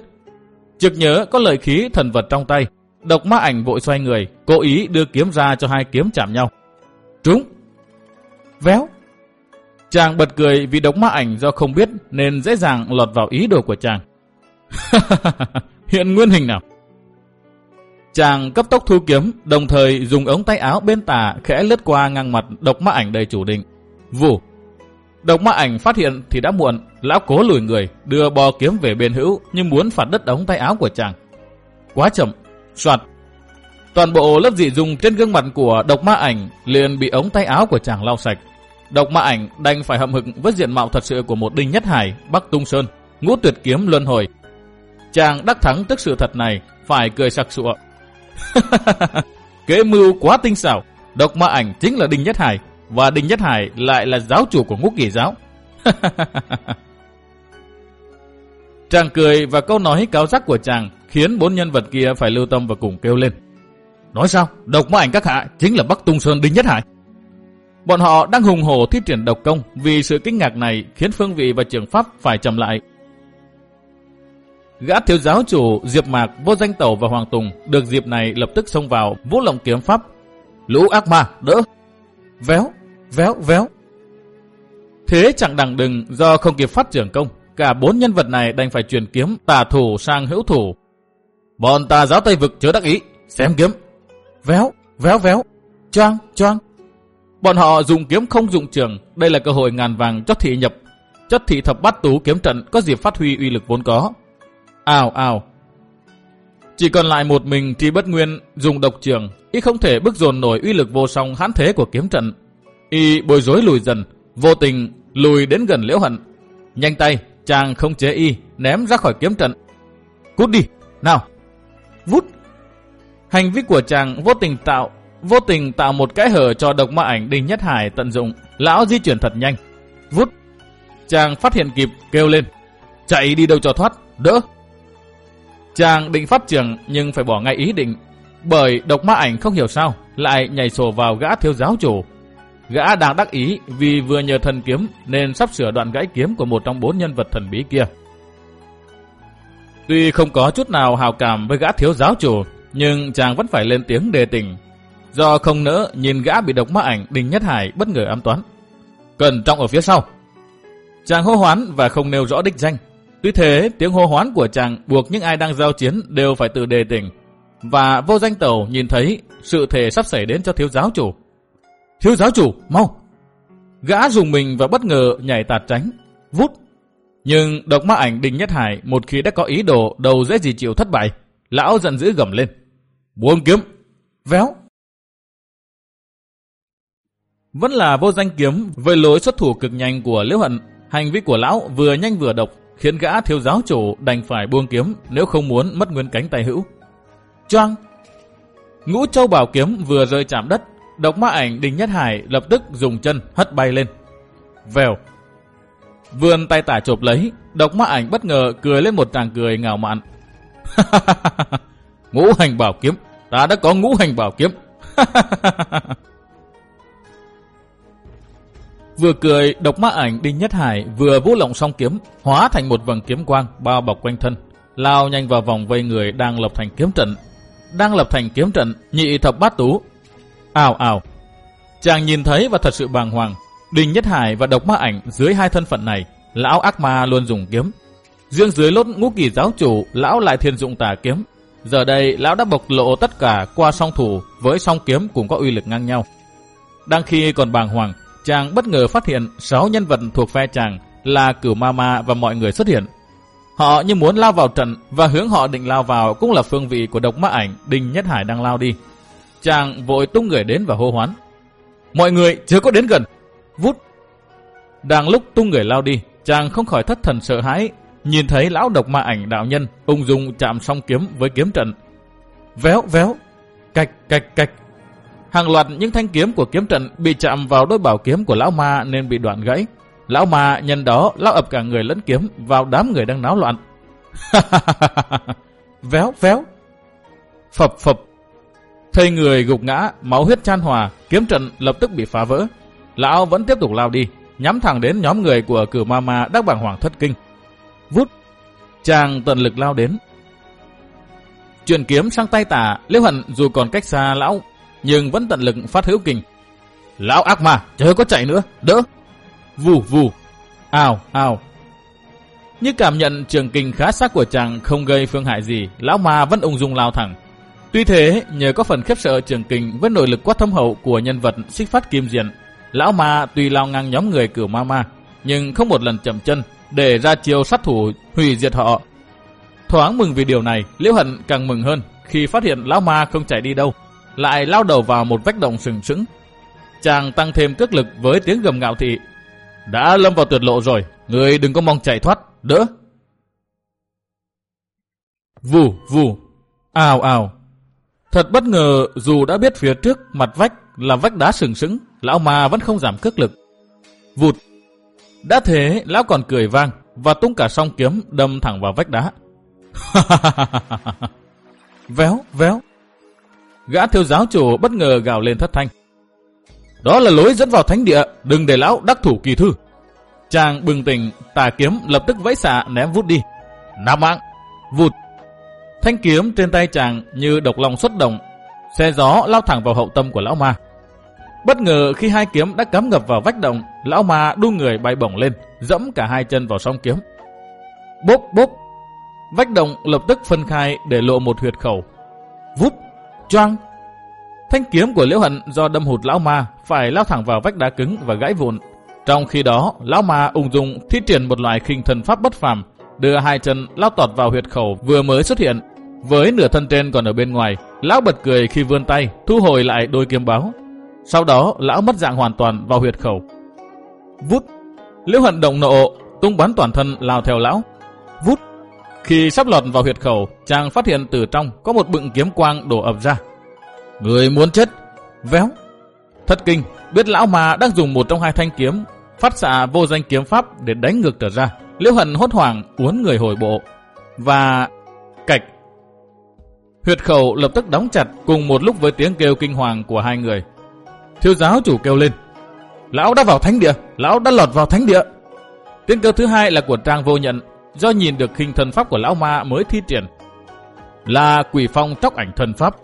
Trực nhớ có lợi khí thần vật trong tay, độc ma ảnh vội xoay người, cố ý đưa kiếm ra cho hai kiếm chạm nhau. Trúng! Véo! Chàng bật cười vì độc ma ảnh do không biết nên dễ dàng lọt vào ý đồ của chàng. Hiện nguyên hình nào? Chàng cấp tốc thu kiếm, đồng thời dùng ống tay áo bên tà khẽ lướt qua ngang mặt độc ma ảnh đầy chủ định. Vù! Độc ma ảnh phát hiện thì đã muộn, lão cố lùi người, đưa bò kiếm về bên hữu nhưng muốn phạt đất ống tay áo của chàng. Quá chậm, soạt. Toàn bộ lớp dị dùng trên gương mặt của độc ma ảnh liền bị ống tay áo của chàng lau sạch. Độc ma ảnh đành phải hậm hực với diện mạo thật sự của một đinh nhất hải, Bắc Tung Sơn, ngũ tuyệt kiếm luân hồi. Chàng đắc thắng tức sự thật này, phải cười sặc sụa. Kế mưu quá tinh xảo, độc ma ảnh chính là đinh nhất hải, và Đinh Nhất Hải lại là giáo chủ của ngũ kỳ giáo. chàng cười và câu nói cáo giác của chàng khiến bốn nhân vật kia phải lưu tâm và cùng kêu lên. Nói sao? Độc ma ảnh các hạ chính là Bắc Tung Sơn Đinh Nhất Hải. Bọn họ đang hùng hổ thi triển độc công vì sự kinh ngạc này khiến Phương Vị và trường Pháp phải chậm lại. Gã thiếu giáo chủ Diệp Mạc, Vô Danh Tẩu và Hoàng Tùng được dịp này lập tức xông vào vũ lộng kiếm pháp. Lũ ác ma, đỡ! Véo! véo véo. Thế chẳng đằng đừng do không kịp phát trưởng công, cả bốn nhân vật này đành phải chuyển kiếm tà thủ sang hữu thủ. Bọn tà giáo Tây Vực chớ đắc ý, xem kiếm. Véo, véo véo, choang, choang. Bọn họ dùng kiếm không dụng trường, đây là cơ hội ngàn vàng cho thị nhập. Chất thị thập bát tú kiếm trận có dịp phát huy uy lực vốn có. Ào ào. Chỉ còn lại một mình thì bất nguyên dùng độc trường, y không thể bức dồn nổi uy lực vô song hán thế của kiếm trận Y bối rối lùi dần, vô tình lùi đến gần liễu hận. Nhanh tay, chàng không chế y, ném ra khỏi kiếm trận. Cút đi, nào. Vút. Hành vi của chàng vô tình tạo vô tình tạo một cái hở cho độc ma ảnh Đinh Nhất Hải tận dụng. Lão di chuyển thật nhanh. Vút. Chàng phát hiện kịp, kêu lên. Chạy đi đâu cho thoát, đỡ. Chàng định phát trường nhưng phải bỏ ngay ý định. Bởi độc ma ảnh không hiểu sao, lại nhảy sổ vào gã thiếu giáo chủ Gã đang đắc ý vì vừa nhờ thần kiếm nên sắp sửa đoạn gãy kiếm của một trong bốn nhân vật thần bí kia. Tuy không có chút nào hào cảm với gã thiếu giáo chủ, nhưng chàng vẫn phải lên tiếng đề tình. Do không nỡ nhìn gã bị độc ma ảnh Đinh Nhất Hải bất ngờ ám toán. Cần trọng ở phía sau. Chàng hô hoán và không nêu rõ đích danh. Tuy thế, tiếng hô hoán của chàng buộc những ai đang giao chiến đều phải tự đề tỉnh Và vô danh tàu nhìn thấy sự thể sắp xảy đến cho thiếu giáo chủ Thiếu giáo chủ, mau! Gã dùng mình và bất ngờ nhảy tạt tránh, vút. Nhưng độc ma ảnh Đình Nhất Hải một khi đã có ý đồ đầu dễ gì chịu thất bại. Lão giận dữ gầm lên. Buông kiếm! Véo! Vẫn là vô danh kiếm với lối xuất thủ cực nhanh của Liễu Hận. Hành vi của lão vừa nhanh vừa độc khiến gã thiếu giáo chủ đành phải buông kiếm nếu không muốn mất nguyên cánh tay hữu. Choang! Ngũ châu bảo kiếm vừa rơi chạm đất Độc ma ảnh Đinh Nhất Hải lập tức dùng chân hất bay lên. Vèo. Vươn tay tả chộp lấy, độc ma ảnh bất ngờ cười lên một tràng cười ngào mạn. ngũ hành bảo kiếm, ta đã có ngũ hành bảo kiếm. vừa cười, độc ma ảnh Đinh Nhất Hải vừa vũ lộng song kiếm, hóa thành một vầng kiếm quang bao bọc quanh thân, lao nhanh vào vòng vây người đang lập thành kiếm trận. Đang lập thành kiếm trận, nhị thập bát tú Ào ào. Chàng nhìn thấy và thật sự bàng hoàng. Đinh Nhất Hải và Độc Ma Ảnh dưới hai thân phận này, lão ác ma luôn dùng kiếm. Riêng dưới lốt ngũ kỳ giáo chủ, lão lại thiên dụng tà kiếm. Giờ đây, lão đã bộc lộ tất cả qua song thủ với song kiếm cũng có uy lực ngang nhau. Đang khi còn bàng hoàng, chàng bất ngờ phát hiện sáu nhân vật thuộc phe chàng là cửu ma ma và mọi người xuất hiện. Họ như muốn lao vào trận và hướng họ định lao vào cũng là phương vị của độc ma ảnh Đinh Nhất Hải đang lao đi. Chàng vội tung người đến và hô hoán. Mọi người chưa có đến gần. Vút. Đang lúc tung người lao đi, chàng không khỏi thất thần sợ hãi, nhìn thấy lão độc ma ảnh đạo nhân ung dung chạm song kiếm với kiếm trận. véo véo, cạch cạch cạch. Hàng loạt những thanh kiếm của kiếm trận bị chạm vào đôi bảo kiếm của lão ma nên bị đoạn gãy. Lão ma nhân đó lao ập cả người lẫn kiếm vào đám người đang náo loạn. véo véo, phập phập. Thầy người gục ngã, máu huyết chan hòa, kiếm trận lập tức bị phá vỡ. Lão vẫn tiếp tục lao đi, nhắm thẳng đến nhóm người của cửu ma ma đắc bảng hoàng thất kinh. Vút, chàng tận lực lao đến. Chuyển kiếm sang tay tả, Liễu Hận dù còn cách xa lão, nhưng vẫn tận lực phát hữu kinh. Lão ác ma, chớ có chạy nữa, đỡ. Vù vù, ào ào. Như cảm nhận trường kinh khá sắc của chàng không gây phương hại gì, lão ma vẫn ung dung lao thẳng. Tuy thế, nhờ có phần khiếp sợ trường kinh với nội lực quá thâm hậu của nhân vật xích phát kim diện, lão ma tuy lao ngang nhóm người cửu ma ma, nhưng không một lần chậm chân để ra chiêu sát thủ hủy diệt họ. Thoáng mừng vì điều này, Liễu Hận càng mừng hơn khi phát hiện lão ma không chạy đi đâu, lại lao đầu vào một vách động sừng sững. Chàng tăng thêm cước lực với tiếng gầm ngạo thị. Đã lâm vào tuyệt lộ rồi, người đừng có mong chạy thoát, đỡ. Vù, vù, ào ào. Thật bất ngờ dù đã biết phía trước mặt vách là vách đá sừng sững, lão ma vẫn không giảm cước lực. Vụt. Đã thế, lão còn cười vang và tung cả song kiếm đâm thẳng vào vách đá. véo, véo. Gã thiếu giáo chủ bất ngờ gào lên thất thanh. Đó là lối dẫn vào thánh địa, đừng để lão đắc thủ kỳ thư. Chàng bừng tỉnh, tà kiếm lập tức vẫy xạ ném vút đi. Nam mạng, vụt. Thanh kiếm trên tay chàng như độc lòng xuất động, xe gió lao thẳng vào hậu tâm của lão ma. Bất ngờ khi hai kiếm đã cắm ngập vào vách động, lão ma đu người bay bổng lên, dẫm cả hai chân vào song kiếm. Bốp bốp, vách động lập tức phân khai để lộ một huyệt khẩu. Vút, choang. Thanh kiếm của Liễu Hận do đâm hụt lão ma phải lao thẳng vào vách đá cứng và gãy vụn. Trong khi đó, lão ma ung dung thi triển một loại khinh thần pháp bất phàm, đưa hai chân lao tọt vào huyệt khẩu vừa mới xuất hiện. Với nửa thân trên còn ở bên ngoài, lão bật cười khi vươn tay, thu hồi lại đôi kiếm báo, sau đó lão mất dạng hoàn toàn vào huyệt khẩu. Vút. Liễu hận động nộ, tung bắn toàn thân lao theo lão. Vút. Khi sắp lọt vào huyệt khẩu, chàng phát hiện từ trong có một bựng kiếm quang đổ ập ra. Người muốn chết. Véo. Thất kinh, biết lão mà đang dùng một trong hai thanh kiếm, phát xạ vô danh kiếm pháp để đánh ngược trở ra. Liễu hận hốt hoảng uốn người hồi bộ. Và... Cạch. Huyệt khẩu lập tức đóng chặt cùng một lúc với tiếng kêu kinh hoàng của hai người. Thiếu giáo chủ kêu lên. Lão đã vào thánh địa, lão đã lọt vào thánh địa. Tiếng kêu thứ hai là của Trang vô nhận, do nhìn được hình thần pháp của lão ma mới thi triển. Là quỷ phong tróc ảnh thần pháp.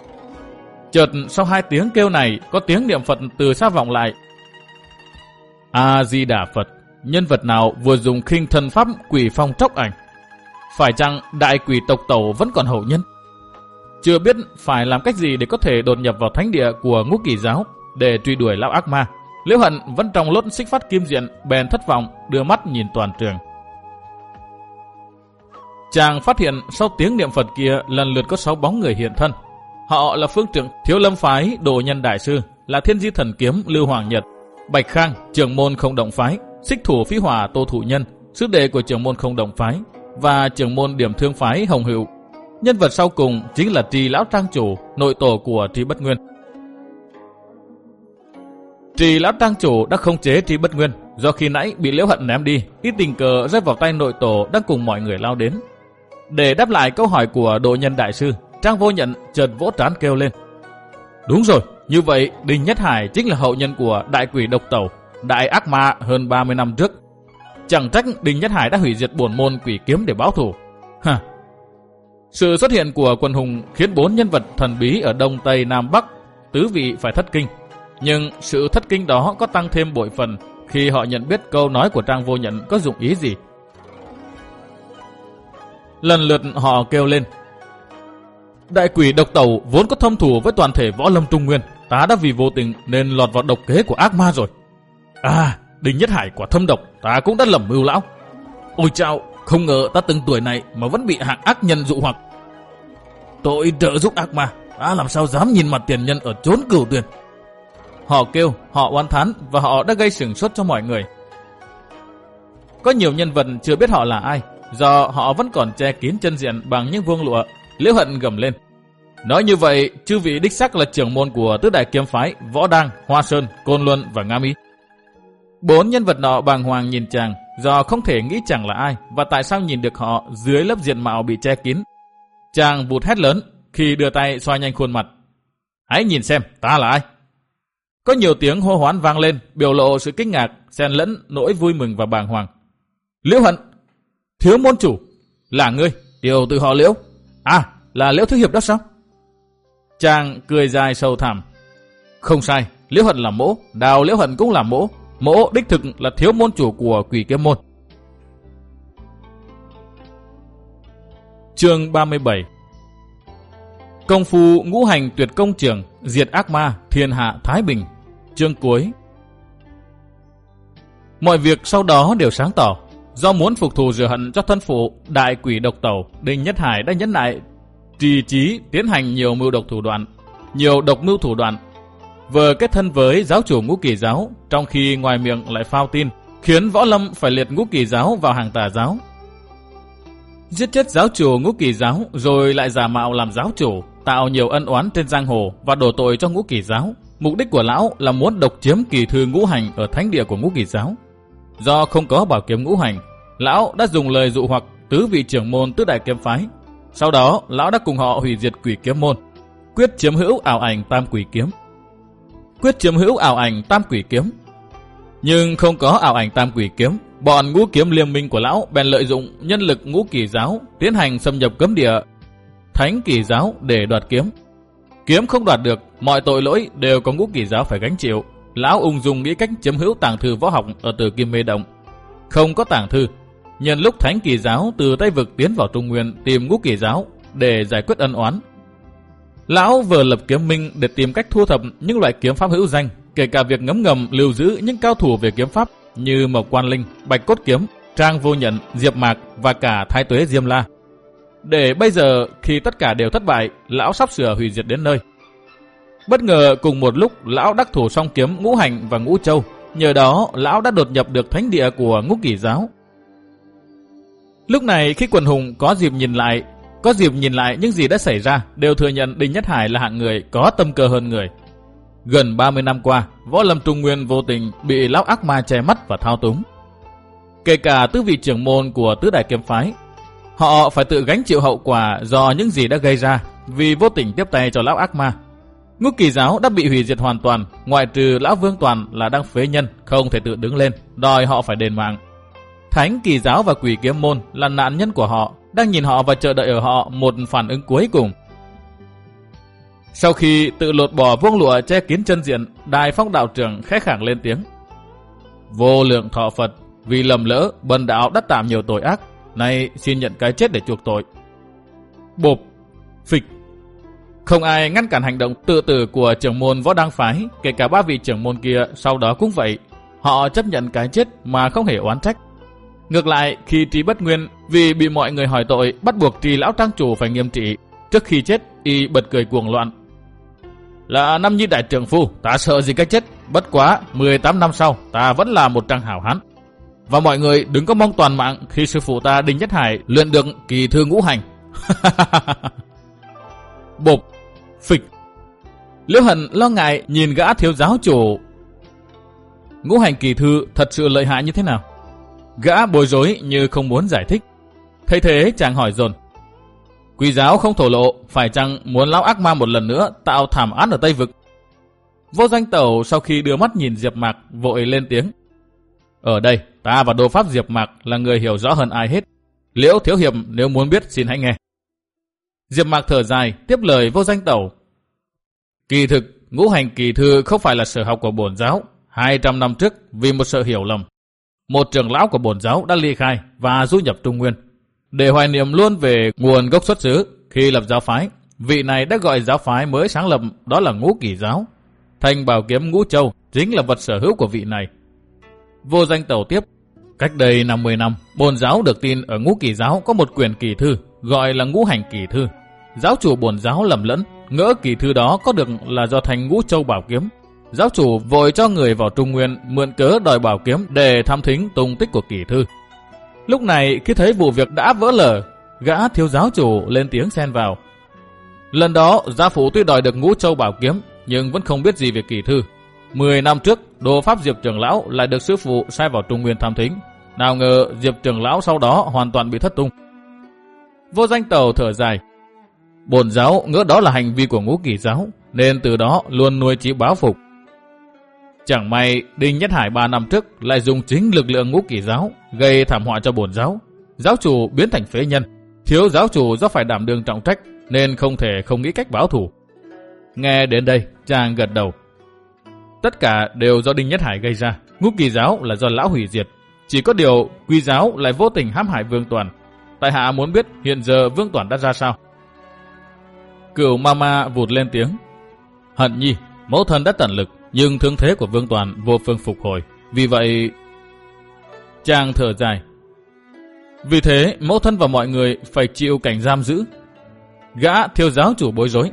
Chợt sau hai tiếng kêu này, có tiếng niệm Phật từ xa vọng lại. A-di-đà Phật, nhân vật nào vừa dùng khinh thần pháp quỷ phong tróc ảnh? Phải chăng đại quỷ tộc tẩu vẫn còn hậu nhân? Chưa biết phải làm cách gì để có thể đột nhập vào thánh địa của ngũ kỳ giáo để truy đuổi lão ác ma. Liễu Hận vẫn trong lốt xích phát kim diện, bèn thất vọng, đưa mắt nhìn toàn trường. Chàng phát hiện sau tiếng niệm Phật kia lần lượt có sáu bóng người hiện thân. Họ là phương trưởng thiếu lâm phái đồ nhân đại sư, là thiên di thần kiếm Lưu Hoàng Nhật, Bạch Khang, trưởng môn không động phái, xích thủ phí hỏa tô thủ nhân, sư đệ của trưởng môn không động phái, và trưởng môn điểm thương phái Hồng Hữu. Nhân vật sau cùng chính là Trì Lão Trang Chủ, nội tổ của Trì Bất Nguyên. Trì lão trang chủ đã không chế Trì Bất Nguyên, do khi nãy bị Liễu Hận ném đi, ít tình cờ rơi vào tay nội tổ đang cùng mọi người lao đến. Để đáp lại câu hỏi của độ nhân đại sư, Trang vô nhận chợt vỗ trán kêu lên. Đúng rồi, như vậy Đinh Nhất Hải chính là hậu nhân của đại quỷ độc tẩu, đại ác ma hơn 30 năm trước. Chẳng trách Đinh Nhất Hải đã hủy diệt bổn môn quỷ kiếm để báo thù. Hả? Sự xuất hiện của quần hùng khiến bốn nhân vật thần bí ở Đông Tây Nam Bắc tứ vị phải thất kinh. Nhưng sự thất kinh đó có tăng thêm bội phần khi họ nhận biết câu nói của Trang Vô Nhận có dụng ý gì. Lần lượt họ kêu lên. Đại quỷ độc tẩu vốn có thâm thủ với toàn thể võ lâm trung nguyên. Ta đã vì vô tình nên lọt vào độc kế của ác ma rồi. À, đình Nhất Hải quả thâm độc, ta cũng đã lầm mưu lão. Ôi chao, không ngờ ta từng tuổi này mà vẫn bị hạng ác nhân dụ hoặc. Tội trợ giúp ác ma, ta làm sao dám nhìn mặt tiền nhân ở chốn cửu tuyển. Họ kêu, họ oan thán và họ đã gây sửng sốt cho mọi người. Có nhiều nhân vật chưa biết họ là ai, do họ vẫn còn che kín chân diện bằng những vuông lụa. Liễu hận gầm lên. Nói như vậy, chư vị đích sắc là trưởng môn của tứ đại kiếm phái, Võ Đăng, Hoa Sơn, Côn Luân và Nga Mỹ. Bốn nhân vật nọ bàng hoàng nhìn chàng, do không thể nghĩ chẳng là ai và tại sao nhìn được họ dưới lớp diện mạo bị che kín. Chàng vụt hét lớn khi đưa tay xoa nhanh khuôn mặt. Hãy nhìn xem, ta là ai? Có nhiều tiếng hô hoán vang lên, biểu lộ sự kinh ngạc, xen lẫn nỗi vui mừng và bàng hoàng. Liễu Hận, thiếu môn chủ, là ngươi, tiểu từ họ Liễu. À, là Liễu Thứ Hiệp đó sao? Chàng cười dài sâu thẳm. Không sai, Liễu Hận là mỗ, đào Liễu Hận cũng là mỗ. Mỗ đích thực là thiếu môn chủ của quỷ kiếm môn. Chương 37 Công phu ngũ hành tuyệt công trường, diệt ác ma, thiên hạ thái bình. Chương cuối Mọi việc sau đó đều sáng tỏ. Do muốn phục thù rửa hận cho thân phụ, đại quỷ độc tẩu, Đinh Nhất Hải đã nhấn lại trì trí tiến hành nhiều mưu độc thủ đoạn, nhiều độc mưu thủ đoạn. Vừa kết thân với giáo chủ ngũ kỳ giáo, trong khi ngoài miệng lại phao tin, khiến võ lâm phải liệt ngũ kỳ giáo vào hàng tà giáo. Giết chết giáo chủ ngũ kỳ giáo rồi lại giả mạo làm giáo chủ, tạo nhiều ân oán trên giang hồ và đổ tội cho ngũ kỳ giáo. Mục đích của lão là muốn độc chiếm kỳ thư ngũ hành ở thánh địa của ngũ kỳ giáo. Do không có bảo kiếm ngũ hành, lão đã dùng lời dụ hoặc tứ vị trưởng môn tứ đại kiếm phái. Sau đó, lão đã cùng họ hủy diệt quỷ kiếm môn, quyết chiếm hữu ảo ảnh tam quỷ kiếm. Quyết chiếm hữu ảo ảnh tam quỷ kiếm. Nhưng không có ảo ảnh tam quỷ kiếm, bọn ngũ kiếm liên minh của lão bèn lợi dụng nhân lực ngũ kỳ giáo tiến hành xâm nhập cấm địa thánh kỳ giáo để đoạt kiếm. Kiếm không đoạt được, mọi tội lỗi đều có ngũ kỳ giáo phải gánh chịu. Lão ung dung nghĩ cách chiếm hữu tàng thư võ học ở từ Kim Mê Động. Không có tàng thư, nhân lúc thánh kỳ giáo từ Tây Vực tiến vào Trung Nguyên tìm ngũ kỳ giáo để giải quyết ân oán. Lão vừa lập kiếm minh để tìm cách thu thập những loại kiếm pháp hữu danh, kể cả việc ngấm ngầm lưu giữ những cao thủ về kiếm pháp như Mộc Quan Linh, Bạch Cốt Kiếm, Trang Vô Nhận, Diệp Mạc và cả Thái Tuế Diêm La. Để bây giờ khi tất cả đều thất bại, lão sắp sửa hủy diệt đến nơi. Bất ngờ cùng một lúc lão đắc thủ song kiếm ngũ hành và ngũ châu, nhờ đó lão đã đột nhập được thánh địa của ngũ kỷ giáo. Lúc này khi quần hùng có dịp nhìn lại, có dịp nhìn lại những gì đã xảy ra, đều thừa nhận Đinh Nhất Hải là hạng người có tâm cơ hơn người. Gần 30 năm qua, võ lâm trung nguyên vô tình bị lão ác ma che mắt và thao túng. Kể cả tứ vị trưởng môn của tứ đại kiếm phái Họ phải tự gánh chịu hậu quả do những gì đã gây ra vì vô tình tiếp tay cho lão ác ma. Ngũ kỳ giáo đã bị hủy diệt hoàn toàn, ngoại trừ lão vương toàn là đang phế nhân, không thể tự đứng lên, đòi họ phải đền mạng. Thánh kỳ giáo và quỷ kiếm môn là nạn nhân của họ, đang nhìn họ và chờ đợi ở họ một phản ứng cuối cùng. Sau khi tự lột bỏ vuông lụa che kín chân diện, đài Phong đạo trưởng khẽ khẳng lên tiếng. Vô lượng thọ Phật, vì lầm lỡ, bần đạo đã tạm nhiều tội ác, Nay xin nhận cái chết để chuộc tội. Bộp, phịch. Không ai ngăn cản hành động tự tử của trưởng môn võ đăng phái, kể cả ba vị trưởng môn kia sau đó cũng vậy. Họ chấp nhận cái chết mà không hề oán trách. Ngược lại, khi trí bất nguyên vì bị mọi người hỏi tội bắt buộc trì lão trang chủ phải nghiêm trị, trước khi chết y bật cười cuồng loạn. Là năm như đại trưởng phu, ta sợ gì cái chết, bất quá 18 năm sau ta vẫn là một trang hảo hán. Và mọi người đừng có mong toàn mạng khi sư phụ ta Đinh Nhất Hải luyện được kỳ thư ngũ hành. Bộp, phịch. Liễu Hận lo ngại nhìn gã thiếu giáo chủ. Ngũ hành kỳ thư thật sự lợi hại như thế nào? Gã bối rối như không muốn giải thích. thay thế chàng hỏi dồn. Quỷ giáo không thổ lộ, phải chăng muốn lão ác ma một lần nữa tạo thảm án ở Tây Vực? Vô danh tẩu sau khi đưa mắt nhìn Diệp Mạc vội lên tiếng. Ở đây, ta và đồ pháp Diệp Mạc là người hiểu rõ hơn ai hết. Liễu Thiếu Hiệp nếu muốn biết xin hãy nghe. Diệp Mạc thở dài, tiếp lời vô danh tẩu. Kỳ thực, ngũ hành kỳ thư không phải là sở học của bổn giáo. 200 năm trước, vì một sự hiểu lầm, một trưởng lão của bổn giáo đã ly khai và du nhập Trung Nguyên. Để hoài niệm luôn về nguồn gốc xuất xứ, khi lập giáo phái, vị này đã gọi giáo phái mới sáng lập đó là ngũ kỳ giáo. Thanh bảo kiếm ngũ châu chính là vật sở hữu của vị này. Vô danh tẩu tiếp. Cách đây 50 năm, bồn giáo được tin ở ngũ kỳ giáo có một quyền kỳ thư, gọi là ngũ hành kỳ thư. Giáo chủ bồn giáo lầm lẫn, ngỡ kỳ thư đó có được là do thành ngũ châu bảo kiếm. Giáo chủ vội cho người vào Trung Nguyên mượn cớ đòi bảo kiếm để tham thính tung tích của kỳ thư. Lúc này khi thấy vụ việc đã vỡ lở, gã thiếu giáo chủ lên tiếng xen vào. Lần đó, gia phụ tuy đòi được ngũ châu bảo kiếm, nhưng vẫn không biết gì về kỳ thư. Mười năm trước, đồ pháp Diệp trường lão lại được sư phụ sai vào Trung Nguyên tham thính. Nào ngờ Diệp trường lão sau đó hoàn toàn bị thất tung. Vô danh tàu thở dài. Bồn giáo ngỡ đó là hành vi của ngũ kỳ giáo, nên từ đó luôn nuôi trí báo phục. Chẳng may Đinh Nhất Hải 3 năm trước lại dùng chính lực lượng ngũ kỳ giáo gây thảm họa cho bồn giáo. Giáo chủ biến thành phế nhân, thiếu giáo chủ do phải đảm đương trọng trách nên không thể không nghĩ cách báo thủ. Nghe đến đây, chàng gật đầu. Tất cả đều do Đinh Nhất Hải gây ra. Ngũ kỳ giáo là do lão hủy diệt. Chỉ có điều quy giáo lại vô tình hãm hại Vương Toàn. Tại hạ muốn biết hiện giờ Vương Toàn đã ra sao cựu Mama vụt lên tiếng. Hận nhi, mẫu thân đã tận lực, nhưng thương thế của Vương Toàn vô phương phục hồi. Vì vậy... Chàng thở dài. Vì thế, mẫu thân và mọi người phải chịu cảnh giam giữ. Gã thiếu giáo chủ bối rối.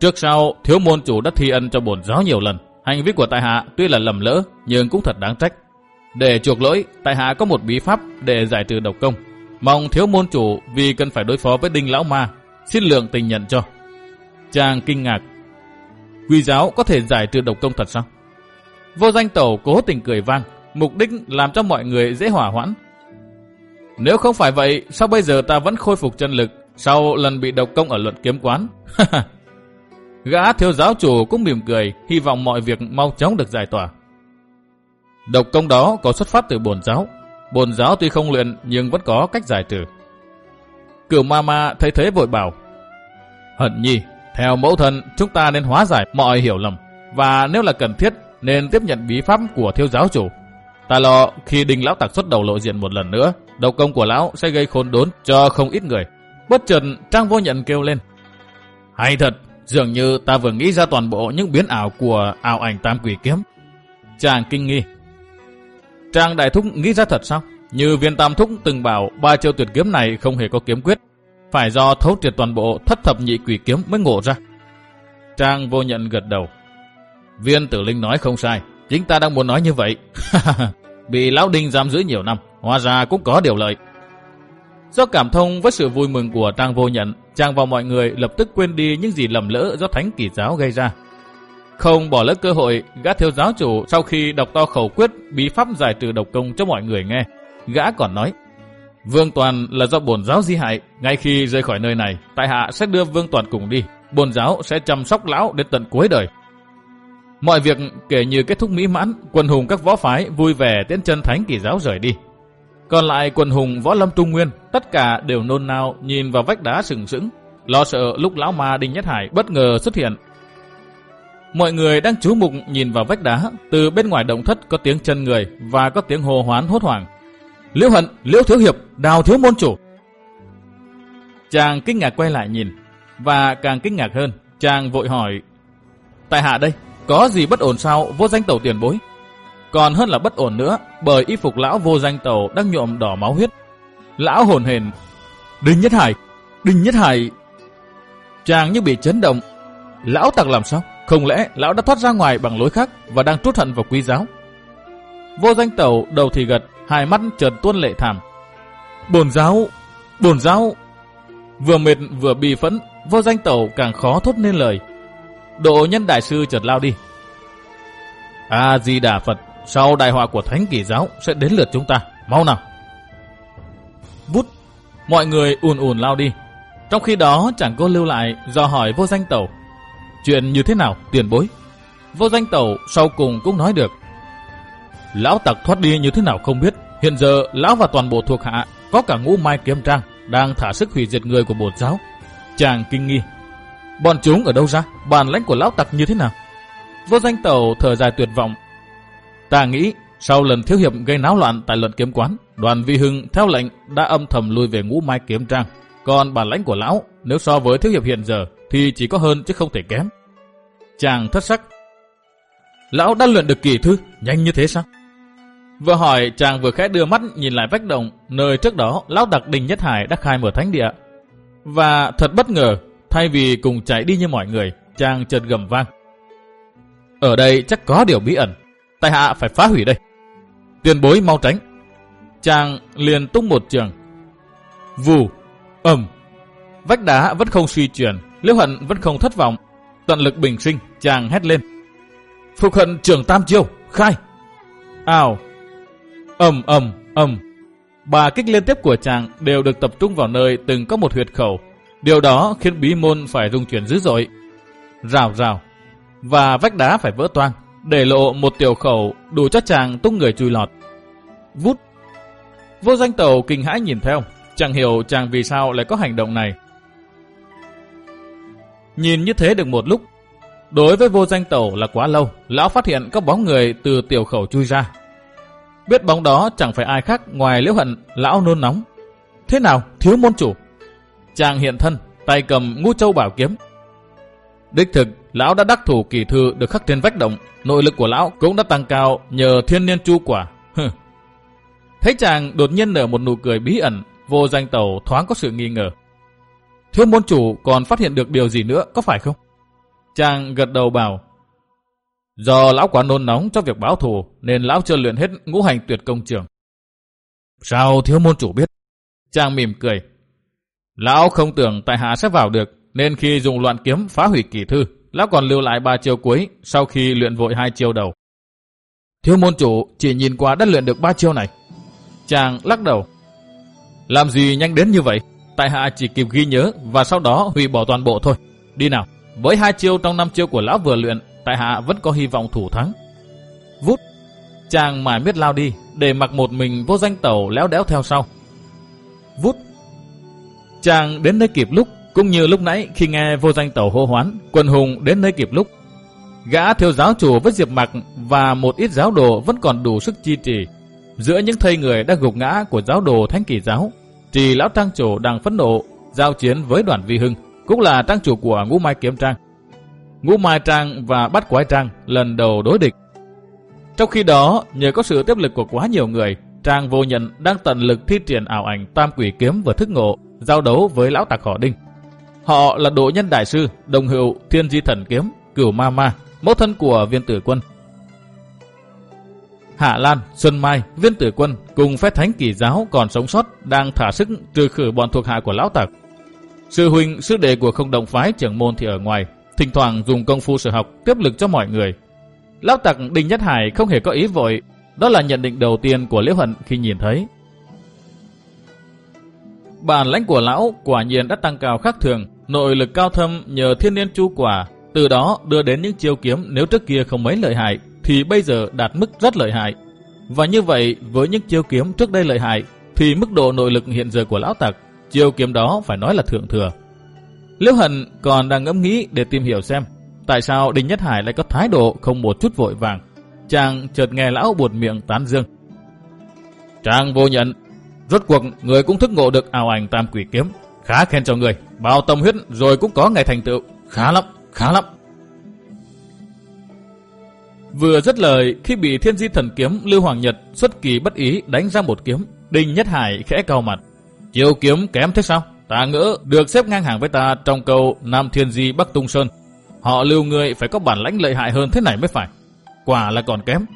Trước sau, thiếu môn chủ đã thi ân cho bổn giáo nhiều lần. Hành vi của tại hạ tuy là lầm lỡ, nhưng cũng thật đáng trách. Để chuộc lỗi, tại hạ có một bí pháp để giải trừ độc công. Mong thiếu môn chủ vì cần phải đối phó với đinh lão ma, xin lượng tình nhận cho. Chàng kinh ngạc. Quy giáo có thể giải trừ độc công thật sao? Vô danh tẩu cố tình cười vang, mục đích làm cho mọi người dễ hỏa hoãn. Nếu không phải vậy, sao bây giờ ta vẫn khôi phục chân lực sau lần bị độc công ở luận kiếm quán? Gã thiếu giáo chủ cũng mỉm cười, hy vọng mọi việc mau chóng được giải tỏa. Độc công đó có xuất phát từ bồn giáo. Bồn giáo tuy không luyện nhưng vẫn có cách giải trừ. Cửu ma ma thấy thế vội bảo. Hận nhi, theo mẫu thân chúng ta nên hóa giải mọi hiểu lầm. Và nếu là cần thiết nên tiếp nhận bí pháp của thiếu giáo chủ. Ta lo khi đình lão tặc xuất đầu lộ diện một lần nữa, độc công của lão sẽ gây khốn đốn cho không ít người. Bất chợt Trang vô nhận kêu lên. Hay thật, dường như ta vừa nghĩ ra toàn bộ những biến ảo của ảo ảnh tam quỷ kiếm. Chàng kinh nghi. Trang đại thúc nghĩ ra thật sao? Như viên tam thúc từng bảo ba chiêu tuyệt kiếm này không hề có kiếm quyết. Phải do thấu triệt toàn bộ thất thập nhị quỷ kiếm mới ngộ ra. Trang vô nhận gật đầu. Viên tử linh nói không sai. Chính ta đang muốn nói như vậy. Bị lão đinh giam giữ nhiều năm. Hóa ra cũng có điều lợi. Do cảm thông với sự vui mừng của Trang vô nhận, Trang và mọi người lập tức quên đi những gì lầm lỡ do thánh kỳ giáo gây ra. Không bỏ lỡ cơ hội, gã thiếu giáo chủ sau khi đọc to khẩu quyết bí pháp giải trừ độc công cho mọi người nghe. Gã còn nói, Vương Toàn là do bổn giáo di hại, ngay khi rời khỏi nơi này, tại hạ sẽ đưa Vương Toàn cùng đi, bổn giáo sẽ chăm sóc lão đến tận cuối đời. Mọi việc kể như kết thúc mỹ mãn, quần hùng các võ phái vui vẻ tiến chân thánh kỳ giáo rời đi. Còn lại quần hùng võ lâm trung nguyên, tất cả đều nôn nao nhìn vào vách đá sừng sững, lo sợ lúc lão ma Đinh Nhất Hải bất ngờ xuất hiện. Mọi người đang chú mục nhìn vào vách đá, từ bên ngoài động thất có tiếng chân người và có tiếng hô hoán hốt hoảng. Liễu Hận, Liễu Thiếu Hiệp, Đào Thiếu Môn Chủ. Chàng kinh ngạc quay lại nhìn, và càng kinh ngạc hơn, chàng vội hỏi. Tại hạ đây, có gì bất ổn sao vô danh tẩu tiền bối? Còn hơn là bất ổn nữa, bởi y phục lão vô danh tàu đang nhuộm đỏ máu huyết. Lão hồn hền. Đinh Nhất Hải! Đinh Nhất Hải! Chàng như bị chấn động. Lão tặc làm sao? Không lẽ lão đã thoát ra ngoài bằng lối khác và đang trút hận vào quý giáo? Vô danh tàu đầu thì gật, hai mắt trợn tuôn lệ thảm. Bồn giáo! Bồn giáo! Vừa mệt vừa bị phẫn, vô danh tẩu càng khó thốt nên lời. Độ nhân đại sư chợt lao đi. A-di-đà Phật, sau đại họa của Thánh Kỳ Giáo sẽ đến lượt chúng ta. Mau nào. Vút. Mọi người ùn ùn lao đi. Trong khi đó chẳng có lưu lại do hỏi vô danh tẩu. Chuyện như thế nào tiền bối? Vô danh tẩu sau cùng cũng nói được. Lão tặc thoát đi như thế nào không biết. Hiện giờ lão và toàn bộ thuộc hạ có cả ngũ mai kiếm trang đang thả sức hủy diệt người của bổn giáo. Chàng kinh nghi. Bọn chúng ở đâu ra? Bản lãnh của lão tặc như thế nào? Vô danh tẩu thở dài tuyệt vọng Ta nghĩ sau lần thiếu hiệp gây náo loạn tại luận kiếm quán, đoàn vi hưng theo lệnh đã âm thầm lui về ngũ mai kiếm trang. Còn bản lãnh của lão, nếu so với thiếu hiệp hiện giờ, thì chỉ có hơn chứ không thể kém. Chàng thất sắc. Lão đã luyện được kỳ thư, nhanh như thế sao? Vừa hỏi, chàng vừa khẽ đưa mắt nhìn lại vách động, nơi trước đó lão đặc đình nhất hải đã khai mở thánh địa. Và thật bất ngờ, thay vì cùng chạy đi như mọi người, chàng chợt gầm vang. Ở đây chắc có điều bí ẩn, tại hạ phải phá hủy đây. Tiền bối mau tránh. Chàng liền tung một trường. Vù, ầm. Vách đá vẫn không suy chuyển, Liễu Hận vẫn không thất vọng. Tận lực bình sinh, chàng hét lên. Phục hận trưởng tam chiêu, khai. Ào ầm ầm ầm. Ba kích liên tiếp của chàng đều được tập trung vào nơi từng có một huyệt khẩu. Điều đó khiến bí môn phải rung chuyển dữ dội. Rào rào. Và vách đá phải vỡ toang, để lộ một tiểu khẩu đủ cho chàng tung người chui lọt. Vút. Vô danh tàu kinh hãi nhìn theo, chẳng hiểu chàng vì sao lại có hành động này. Nhìn như thế được một lúc, đối với vô danh tàu là quá lâu, lão phát hiện có bóng người từ tiểu khẩu chui ra. Biết bóng đó chẳng phải ai khác ngoài liễu hận, lão nôn nóng. Thế nào, thiếu môn chủ? Chàng hiện thân, tay cầm ngũ châu bảo kiếm. Đích thực, lão đã đắc thủ kỳ thư được khắc trên vách động, nội lực của lão cũng đã tăng cao nhờ thiên niên chu quả. Thấy chàng đột nhiên nở một nụ cười bí ẩn, vô danh tàu thoáng có sự nghi ngờ. Thiếu môn chủ còn phát hiện được điều gì nữa, có phải không? Chàng gật đầu bảo, do lão quá nôn nóng cho việc báo thù nên lão chưa luyện hết ngũ hành tuyệt công trường. Sao thiếu môn chủ biết? Chàng mỉm cười. Lão không tưởng tại hạ sẽ vào được, nên khi dùng loạn kiếm phá hủy kỳ thư, lão còn lưu lại ba chiêu cuối sau khi luyện vội hai chiêu đầu. Thiếu môn chủ chỉ nhìn qua đã luyện được ba chiêu này. Chàng lắc đầu. Làm gì nhanh đến như vậy? Tại hạ chỉ kịp ghi nhớ và sau đó hủy bỏ toàn bộ thôi. Đi nào, với hai chiêu trong năm chiêu của lão vừa luyện, tại hạ vẫn có hy vọng thủ thắng. Vút, chàng mải miết lao đi, để mặc một mình vô danh tàu léo đéo theo sau. Vút, chàng đến nơi kịp lúc, cũng như lúc nãy khi nghe vô danh tàu hô hoán, quần hùng đến nơi kịp lúc. Gã thiếu giáo chủ với diệp mặc và một ít giáo đồ vẫn còn đủ sức chi trì. Giữa những thây người đã gục ngã của giáo đồ thánh kỳ giáo, trì lão trang chủ đang phẫn nộ, giao chiến với đoàn vi hưng, cũng là trang chủ của ngũ mai kiếm trang. Ngũ mai trang và Bát quái trang lần đầu đối địch. Trong khi đó, nhờ có sự tiếp lực của quá nhiều người, Trang vô nhận đang tận lực thi triển ảo ảnh tam quỷ kiếm và thức ngộ, giao đấu với lão tặc họ đinh. Họ là độ nhân đại sư, đồng hữu thiên di thần kiếm, cửu ma ma, mẫu thân của viên tử quân. Hạ Lan, Xuân Mai, viên tử quân cùng phép thánh kỳ giáo còn sống sót đang thả sức trừ khử bọn thuộc hạ của lão tặc. Sư huynh, sư đệ của không đồng phái trưởng môn thì ở ngoài, thỉnh thoảng dùng công phu sở học tiếp lực cho mọi người. Lão tặc Đinh Nhất Hải không hề có ý vội, đó là nhận định đầu tiên của Liễu Hận khi nhìn thấy. Bản lãnh của lão quả nhiên đã tăng cao khác thường, nội lực cao thâm nhờ thiên niên chu quả, từ đó đưa đến những chiêu kiếm nếu trước kia không mấy lợi hại, thì bây giờ đạt mức rất lợi hại. Và như vậy, với những chiêu kiếm trước đây lợi hại, thì mức độ nội lực hiện giờ của lão tặc, chiêu kiếm đó phải nói là thượng thừa. Liễu Hận còn đang ngẫm nghĩ để tìm hiểu xem tại sao Đinh Nhất Hải lại có thái độ không một chút vội vàng. Chàng chợt nghe lão buột miệng tán dương. Chàng vô nhận, rốt cuộc người cũng thức ngộ được ảo ảnh tam quỷ kiếm. Khá khen cho người, bao tâm huyết rồi cũng có ngày thành tựu. Khá lắm, khá lắm. Vừa dứt lời khi bị thiên di thần kiếm Lưu Hoàng Nhật xuất kỳ bất ý đánh ra một kiếm, Đinh Nhất Hải khẽ cao mặt. Chiều kiếm kém thế sao? Ta ngỡ được xếp ngang hàng với ta trong câu Nam Thiên Di Bắc Tung Sơn. Họ lưu người phải có bản lãnh lợi hại hơn thế này mới phải. Quả là còn kém.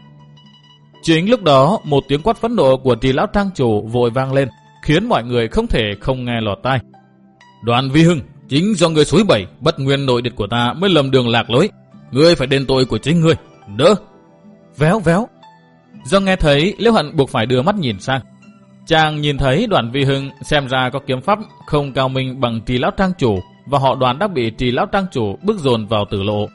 Chính lúc đó, một tiếng quát phẫn nộ của trì lão trang chủ vội vang lên, khiến mọi người không thể không nghe lọt tai. Đoàn Vi Hưng, chính do người suối bảy, bất nguyên nội địch của ta mới lầm đường lạc lối. Ngươi phải đền tội của chính ngươi. Đỡ! Véo véo! Do nghe thấy, Liễu Hận buộc phải đưa mắt nhìn sang. Chàng nhìn thấy đoàn Vi Hưng xem ra có kiếm pháp không cao minh bằng trì lão trang chủ và họ đoàn đã bị trì lão trang chủ bước dồn vào tử lộ.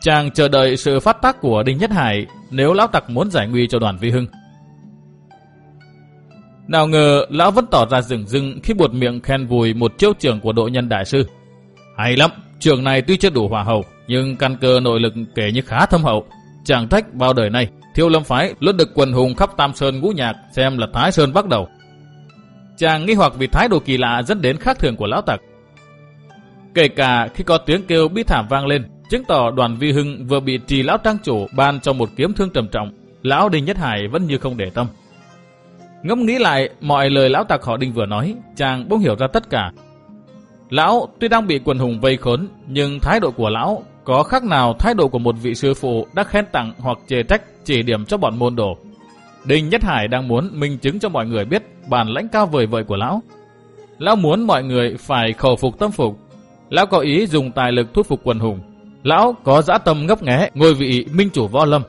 Chàng chờ đợi sự phát tác của Đinh Nhất Hải nếu lão tặc muốn giải nguy cho đoàn Vi Hưng. Nào ngờ lão vẫn tỏ ra rừng rưng khi buột miệng khen vùi một chiêu trưởng của đội nhân đại sư. Hay lắm, trường này tuy chưa đủ hòa hậu, nhưng căn cơ nội lực kể như khá thâm hậu. Chẳng trách bao đời này, Thiêu Lâm Phái lướt được quần hùng khắp Tam Sơn ngũ nhạc xem là Thái Sơn bắt đầu. Chàng nghi hoặc vì thái độ kỳ lạ dẫn đến khác thường của lão tặc. Kể cả khi có tiếng kêu bi thảm vang lên, chứng tỏ đoàn vi hưng vừa bị trì lão trang chủ ban cho một kiếm thương trầm trọng, lão Đinh Nhất Hải vẫn như không để tâm. Ngẫm nghĩ lại mọi lời lão tặc họ Đinh vừa nói, chàng bỗng hiểu ra tất cả. Lão tuy đang bị quần hùng vây khốn, nhưng thái độ của lão có khác nào thái độ của một vị sư phụ đã khen tặng hoặc chê trách chỉ điểm cho bọn môn đồ. Đinh Nhất Hải đang muốn minh chứng cho mọi người biết bản lãnh cao vời vợi của lão. lão muốn mọi người phải khẩu phục tâm phục. Lão có ý dùng tài lực thuyết phục quần hùng. Lão có dã tâm ngấp nghé ngôi vị minh chủ võ lâm.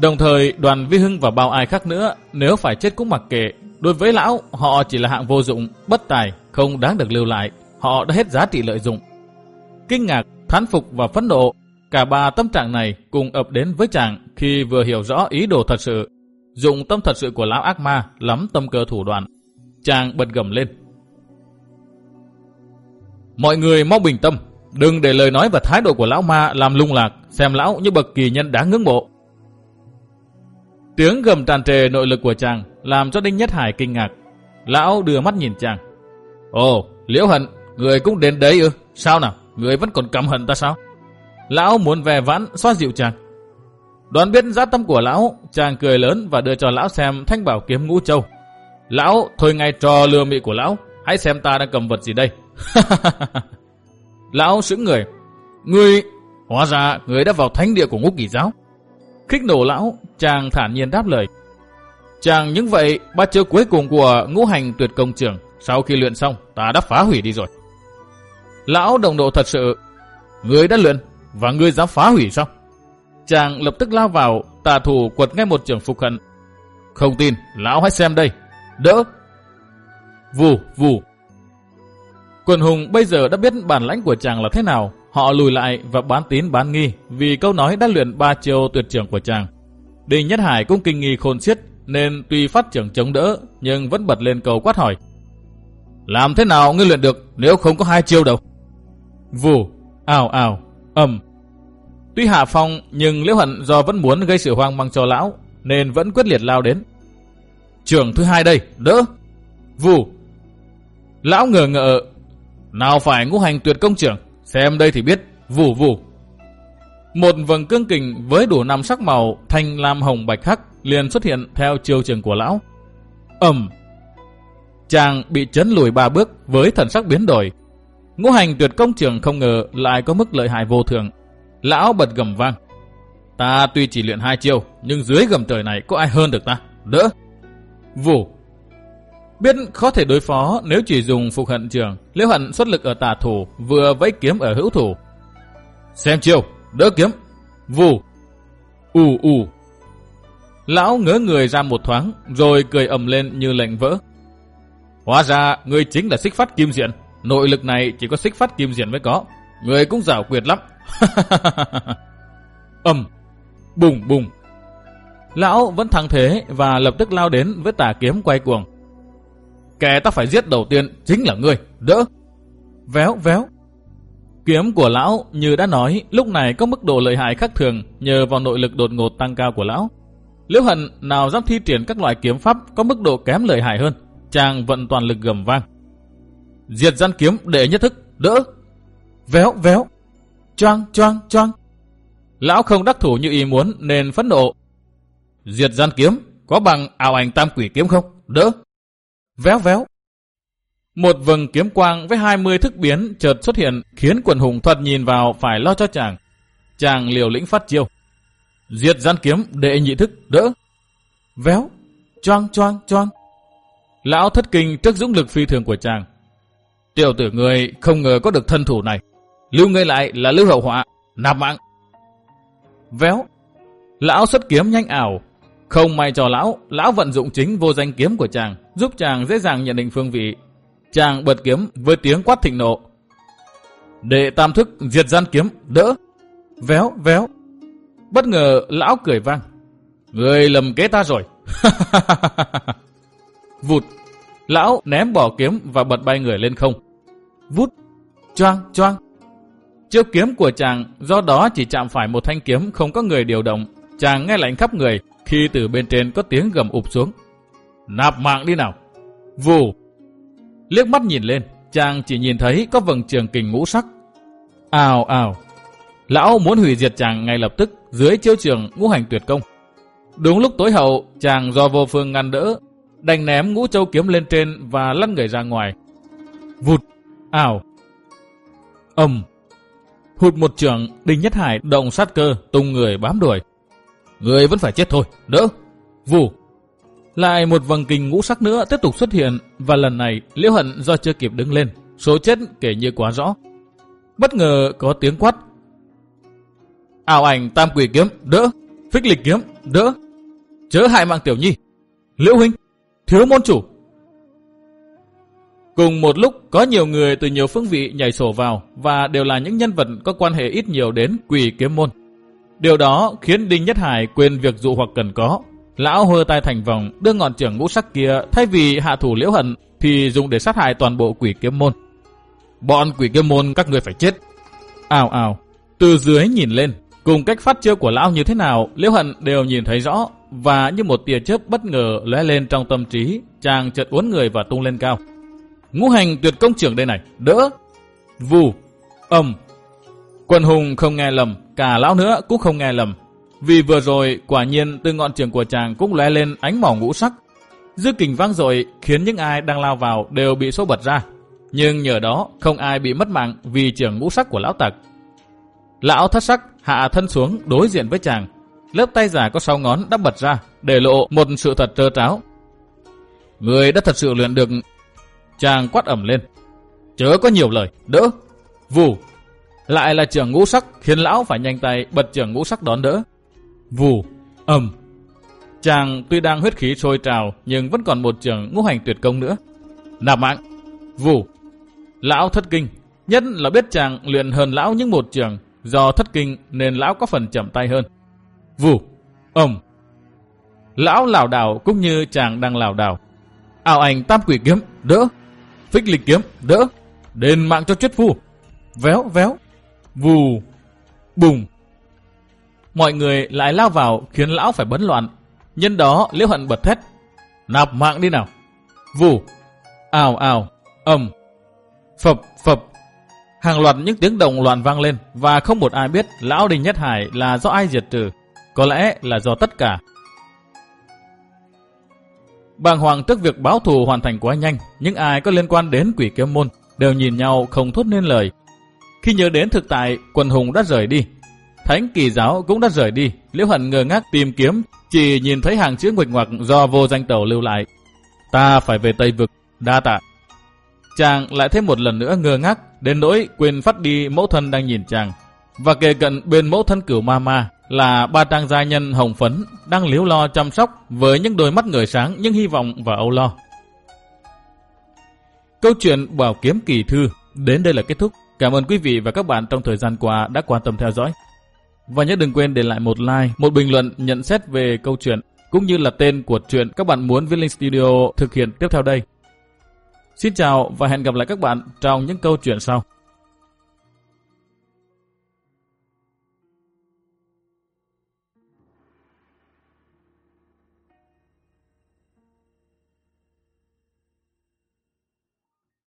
Đồng thời đoàn vi hưng và bao ai khác nữa nếu phải chết cũng mặc kệ. Đối với lão họ chỉ là hạng vô dụng, bất tài, không đáng được lưu lại. Họ đã hết giá trị lợi dụng. Kinh ngạc, thán phục và phẫn nộ Cả ba tâm trạng này cùng ập đến với chàng khi vừa hiểu rõ ý đồ thật sự. Dụng tâm thật sự của lão ác ma lắm tâm cơ thủ đoạn. Chàng bật gầm lên. Mọi người mau bình tâm, đừng để lời nói và thái độ của lão ma làm lung lạc, xem lão như bậc kỳ nhân đáng ngưỡng mộ. Tiếng gầm tràn trề nội lực của chàng làm cho Đinh Nhất Hải kinh ngạc. Lão đưa mắt nhìn chàng. Ồ, Liễu Hận, người cũng đến đấy ư? Sao nào, người vẫn còn căm hận ta sao? Lão muốn về vãn xoa dịu chàng. Đoán biết giá tâm của lão, chàng cười lớn và đưa cho lão xem thanh bảo kiếm ngũ châu. Lão, thôi ngay trò lừa mị của lão, hãy xem ta đang cầm vật gì đây. lão sững người. người hóa ra người đã vào thánh địa của ngũ kỳ giáo. Khích nổ lão, chàng thản nhiên đáp lời. Chàng những vậy, ba chiêu cuối cùng của ngũ hành tuyệt công trường, sau khi luyện xong, ta đã phá hủy đi rồi. Lão đồng độ thật sự, người đã luyện, và người dám phá hủy sao? Chàng lập tức lao vào, tà thủ quật ngay một trường phục hận. Không tin, lão hãy xem đây. Đỡ! Vù, vù. Quần hùng bây giờ đã biết bản lãnh của chàng là thế nào. Họ lùi lại và bán tín bán nghi vì câu nói đã luyện ba chiêu tuyệt trường của chàng. Đinh Nhất Hải cũng kinh nghi khôn xiết nên tuy phát trưởng chống đỡ nhưng vẫn bật lên cầu quát hỏi. Làm thế nào ngươi luyện được nếu không có hai chiêu đâu? Vù, ảo, ảo, ầm. Tuy hạ phong nhưng Liễu Hận do vẫn muốn gây sự hoang mang cho lão nên vẫn quyết liệt lao đến. Trường thứ hai đây, đỡ. Vù. Lão ngờ ngợ. Nào phải ngũ hành tuyệt công trưởng, xem đây thì biết. Vù vù. Một vầng cương kình với đủ năm sắc màu thanh lam hồng bạch hắc liền xuất hiện theo chiều trường của lão. ầm. Chàng bị chấn lùi ba bước với thần sắc biến đổi, Ngũ hành tuyệt công trường không ngờ lại có mức lợi hại vô thường. Lão bật gầm vang. Ta tuy chỉ luyện hai chiêu, nhưng dưới gầm trời này có ai hơn được ta? Đỡ! Vù! Biết khó thể đối phó nếu chỉ dùng phục hận trường, liễu hận xuất lực ở tà thủ, vừa vẫy kiếm ở hữu thủ. Xem chiêu, đỡ kiếm! Vù! ù ù! Lão ngỡ người ra một thoáng, rồi cười ầm lên như lệnh vỡ. Hóa ra, người chính là xích phát kim diện. Nội lực này chỉ có xích phát kim diển mới có. Người cũng giảo quyệt lắm. Âm. Bùng bùng. Lão vẫn thắng thế và lập tức lao đến với tà kiếm quay cuồng. Kẻ ta phải giết đầu tiên chính là ngươi. Đỡ. Véo véo. Kiếm của lão, như đã nói, lúc này có mức độ lợi hại khác thường nhờ vào nội lực đột ngột tăng cao của lão. Liễu hận nào dám thi triển các loại kiếm pháp có mức độ kém lợi hại hơn. Chàng vận toàn lực gầm vang. Diệt gian kiếm để nhất thức, đỡ. Véo, véo. Choang, choang, choang. Lão không đắc thủ như ý muốn nên phẫn nộ. Diệt gian kiếm, có bằng ảo ảnh tam quỷ kiếm không? Đỡ. Véo, véo. Một vầng kiếm quang với 20 thức biến chợt xuất hiện khiến quần hùng thuật nhìn vào phải lo cho chàng. Chàng liều lĩnh phát chiêu. Diệt gian kiếm đệ nhị thức, đỡ. Véo, choang, choang, choang. Lão thất kinh trước dũng lực phi thường của chàng. Tiểu tử người không ngờ có được thân thủ này. Lưu ngươi lại là lưu hậu họa, nạp mạng. Véo. Lão xuất kiếm nhanh ảo. Không may cho lão, lão vận dụng chính vô danh kiếm của chàng, giúp chàng dễ dàng nhận định phương vị. Chàng bật kiếm với tiếng quát thịnh nộ. Đệ tam thức diệt gian kiếm, đỡ. Véo, véo. Bất ngờ lão cười vang. Người lầm kế ta rồi. Vụt Lão ném bỏ kiếm và bật bay người lên không. Vút, choang, choang. Chiêu kiếm của chàng do đó chỉ chạm phải một thanh kiếm không có người điều động. Chàng nghe lạnh khắp người khi từ bên trên có tiếng gầm ụp xuống. Nạp mạng đi nào. Vù. Liếc mắt nhìn lên, chàng chỉ nhìn thấy có vầng trường kình ngũ sắc. Ào ào. Lão muốn hủy diệt chàng ngay lập tức dưới chiêu trường ngũ hành tuyệt công. Đúng lúc tối hậu, chàng do vô phương ngăn đỡ đành ném ngũ châu kiếm lên trên và lăn người ra ngoài. Vụt, ảo, ầm. Hụt một trường, Đinh Nhất Hải động sát cơ, tung người bám đuổi. Người vẫn phải chết thôi, đỡ. Vù. Lại một vầng kình ngũ sắc nữa tiếp tục xuất hiện và lần này Liễu Hận do chưa kịp đứng lên, số chết kể như quá rõ. Bất ngờ có tiếng quát. Ảo ảnh tam quỷ kiếm, đỡ, phích lịch kiếm, đỡ, chớ hại mạng tiểu nhi. Liễu huynh, thiếu môn chủ. Cùng một lúc có nhiều người từ nhiều phương vị nhảy sổ vào và đều là những nhân vật có quan hệ ít nhiều đến quỷ kiếm môn. Điều đó khiến Đinh Nhất Hải quên việc dụ hoặc cần có. Lão hơ tay thành vòng đưa ngọn trưởng ngũ sắc kia thay vì hạ thủ liễu hận thì dùng để sát hại toàn bộ quỷ kiếm môn. Bọn quỷ kiếm môn các người phải chết. Ào ào, từ dưới nhìn lên, cùng cách phát chiêu của lão như thế nào, liễu hận đều nhìn thấy rõ và như một tia chớp bất ngờ lóe lên trong tâm trí, chàng chợt uốn người và tung lên cao. Ngũ hành tuyệt công trưởng đây này, đỡ. Vù, ầm. Quần hùng không nghe lầm, cả lão nữa cũng không nghe lầm. Vì vừa rồi, quả nhiên từ ngọn trường của chàng cũng lóe lên ánh màu ngũ sắc. Dư kình vang dội khiến những ai đang lao vào đều bị số bật ra. Nhưng nhờ đó không ai bị mất mạng vì trường ngũ sắc của lão tặc. Lão thất sắc hạ thân xuống đối diện với chàng. Lớp tay giả có sáu ngón đã bật ra để lộ một sự thật trơ tráo. Người đã thật sự luyện được Chàng quát ẩm lên. Chớ có nhiều lời, đỡ. Vù. Lại là trưởng ngũ sắc khiến lão phải nhanh tay bật trưởng ngũ sắc đón đỡ. Vù. ầm. Chàng tuy đang huyết khí sôi trào nhưng vẫn còn một trưởng ngũ hành tuyệt công nữa. Nạp mạng. Vù. Lão thất kinh. Nhất là biết chàng luyện hơn lão những một trường. Do thất kinh nên lão có phần chậm tay hơn. Vù. ầm. Lão lảo đảo cũng như chàng đang lảo đảo. Ảo ảnh tam quỷ kiếm, đỡ phích lịch kiếm, đỡ, đền mạng cho chết phu. Véo, véo, vù, bùng. Mọi người lại lao vào khiến lão phải bấn loạn. Nhân đó liễu hận bật thét. Nạp mạng đi nào. Vù, ào ào, ầm, phập phập. Hàng loạt những tiếng đồng loạn vang lên và không một ai biết lão Đình Nhất Hải là do ai diệt trừ. Có lẽ là do tất cả Bàng hoàng trước việc báo thù hoàn thành quá nhanh, những ai có liên quan đến quỷ kiếm môn đều nhìn nhau không thốt nên lời. Khi nhớ đến thực tại, quần hùng đã rời đi. Thánh kỳ giáo cũng đã rời đi, liễu hận ngơ ngác tìm kiếm, chỉ nhìn thấy hàng chữ nguệch ngoạc do vô danh tàu lưu lại. Ta phải về Tây Vực, đa tạ. Chàng lại thêm một lần nữa ngơ ngác, đến nỗi quên phát đi mẫu thân đang nhìn chàng. Và kề cận bên mẫu thân cửu ma ma, là ba trang gia nhân hồng phấn đang liếu lo chăm sóc với những đôi mắt người sáng những hy vọng và âu lo. Câu chuyện Bảo Kiếm Kỳ Thư đến đây là kết thúc. Cảm ơn quý vị và các bạn trong thời gian qua đã quan tâm theo dõi. Và nhớ đừng quên để lại một like, một bình luận nhận xét về câu chuyện cũng như là tên của chuyện các bạn muốn Viết Linh Studio thực hiện tiếp theo đây. Xin chào và hẹn gặp lại các bạn trong những câu chuyện sau.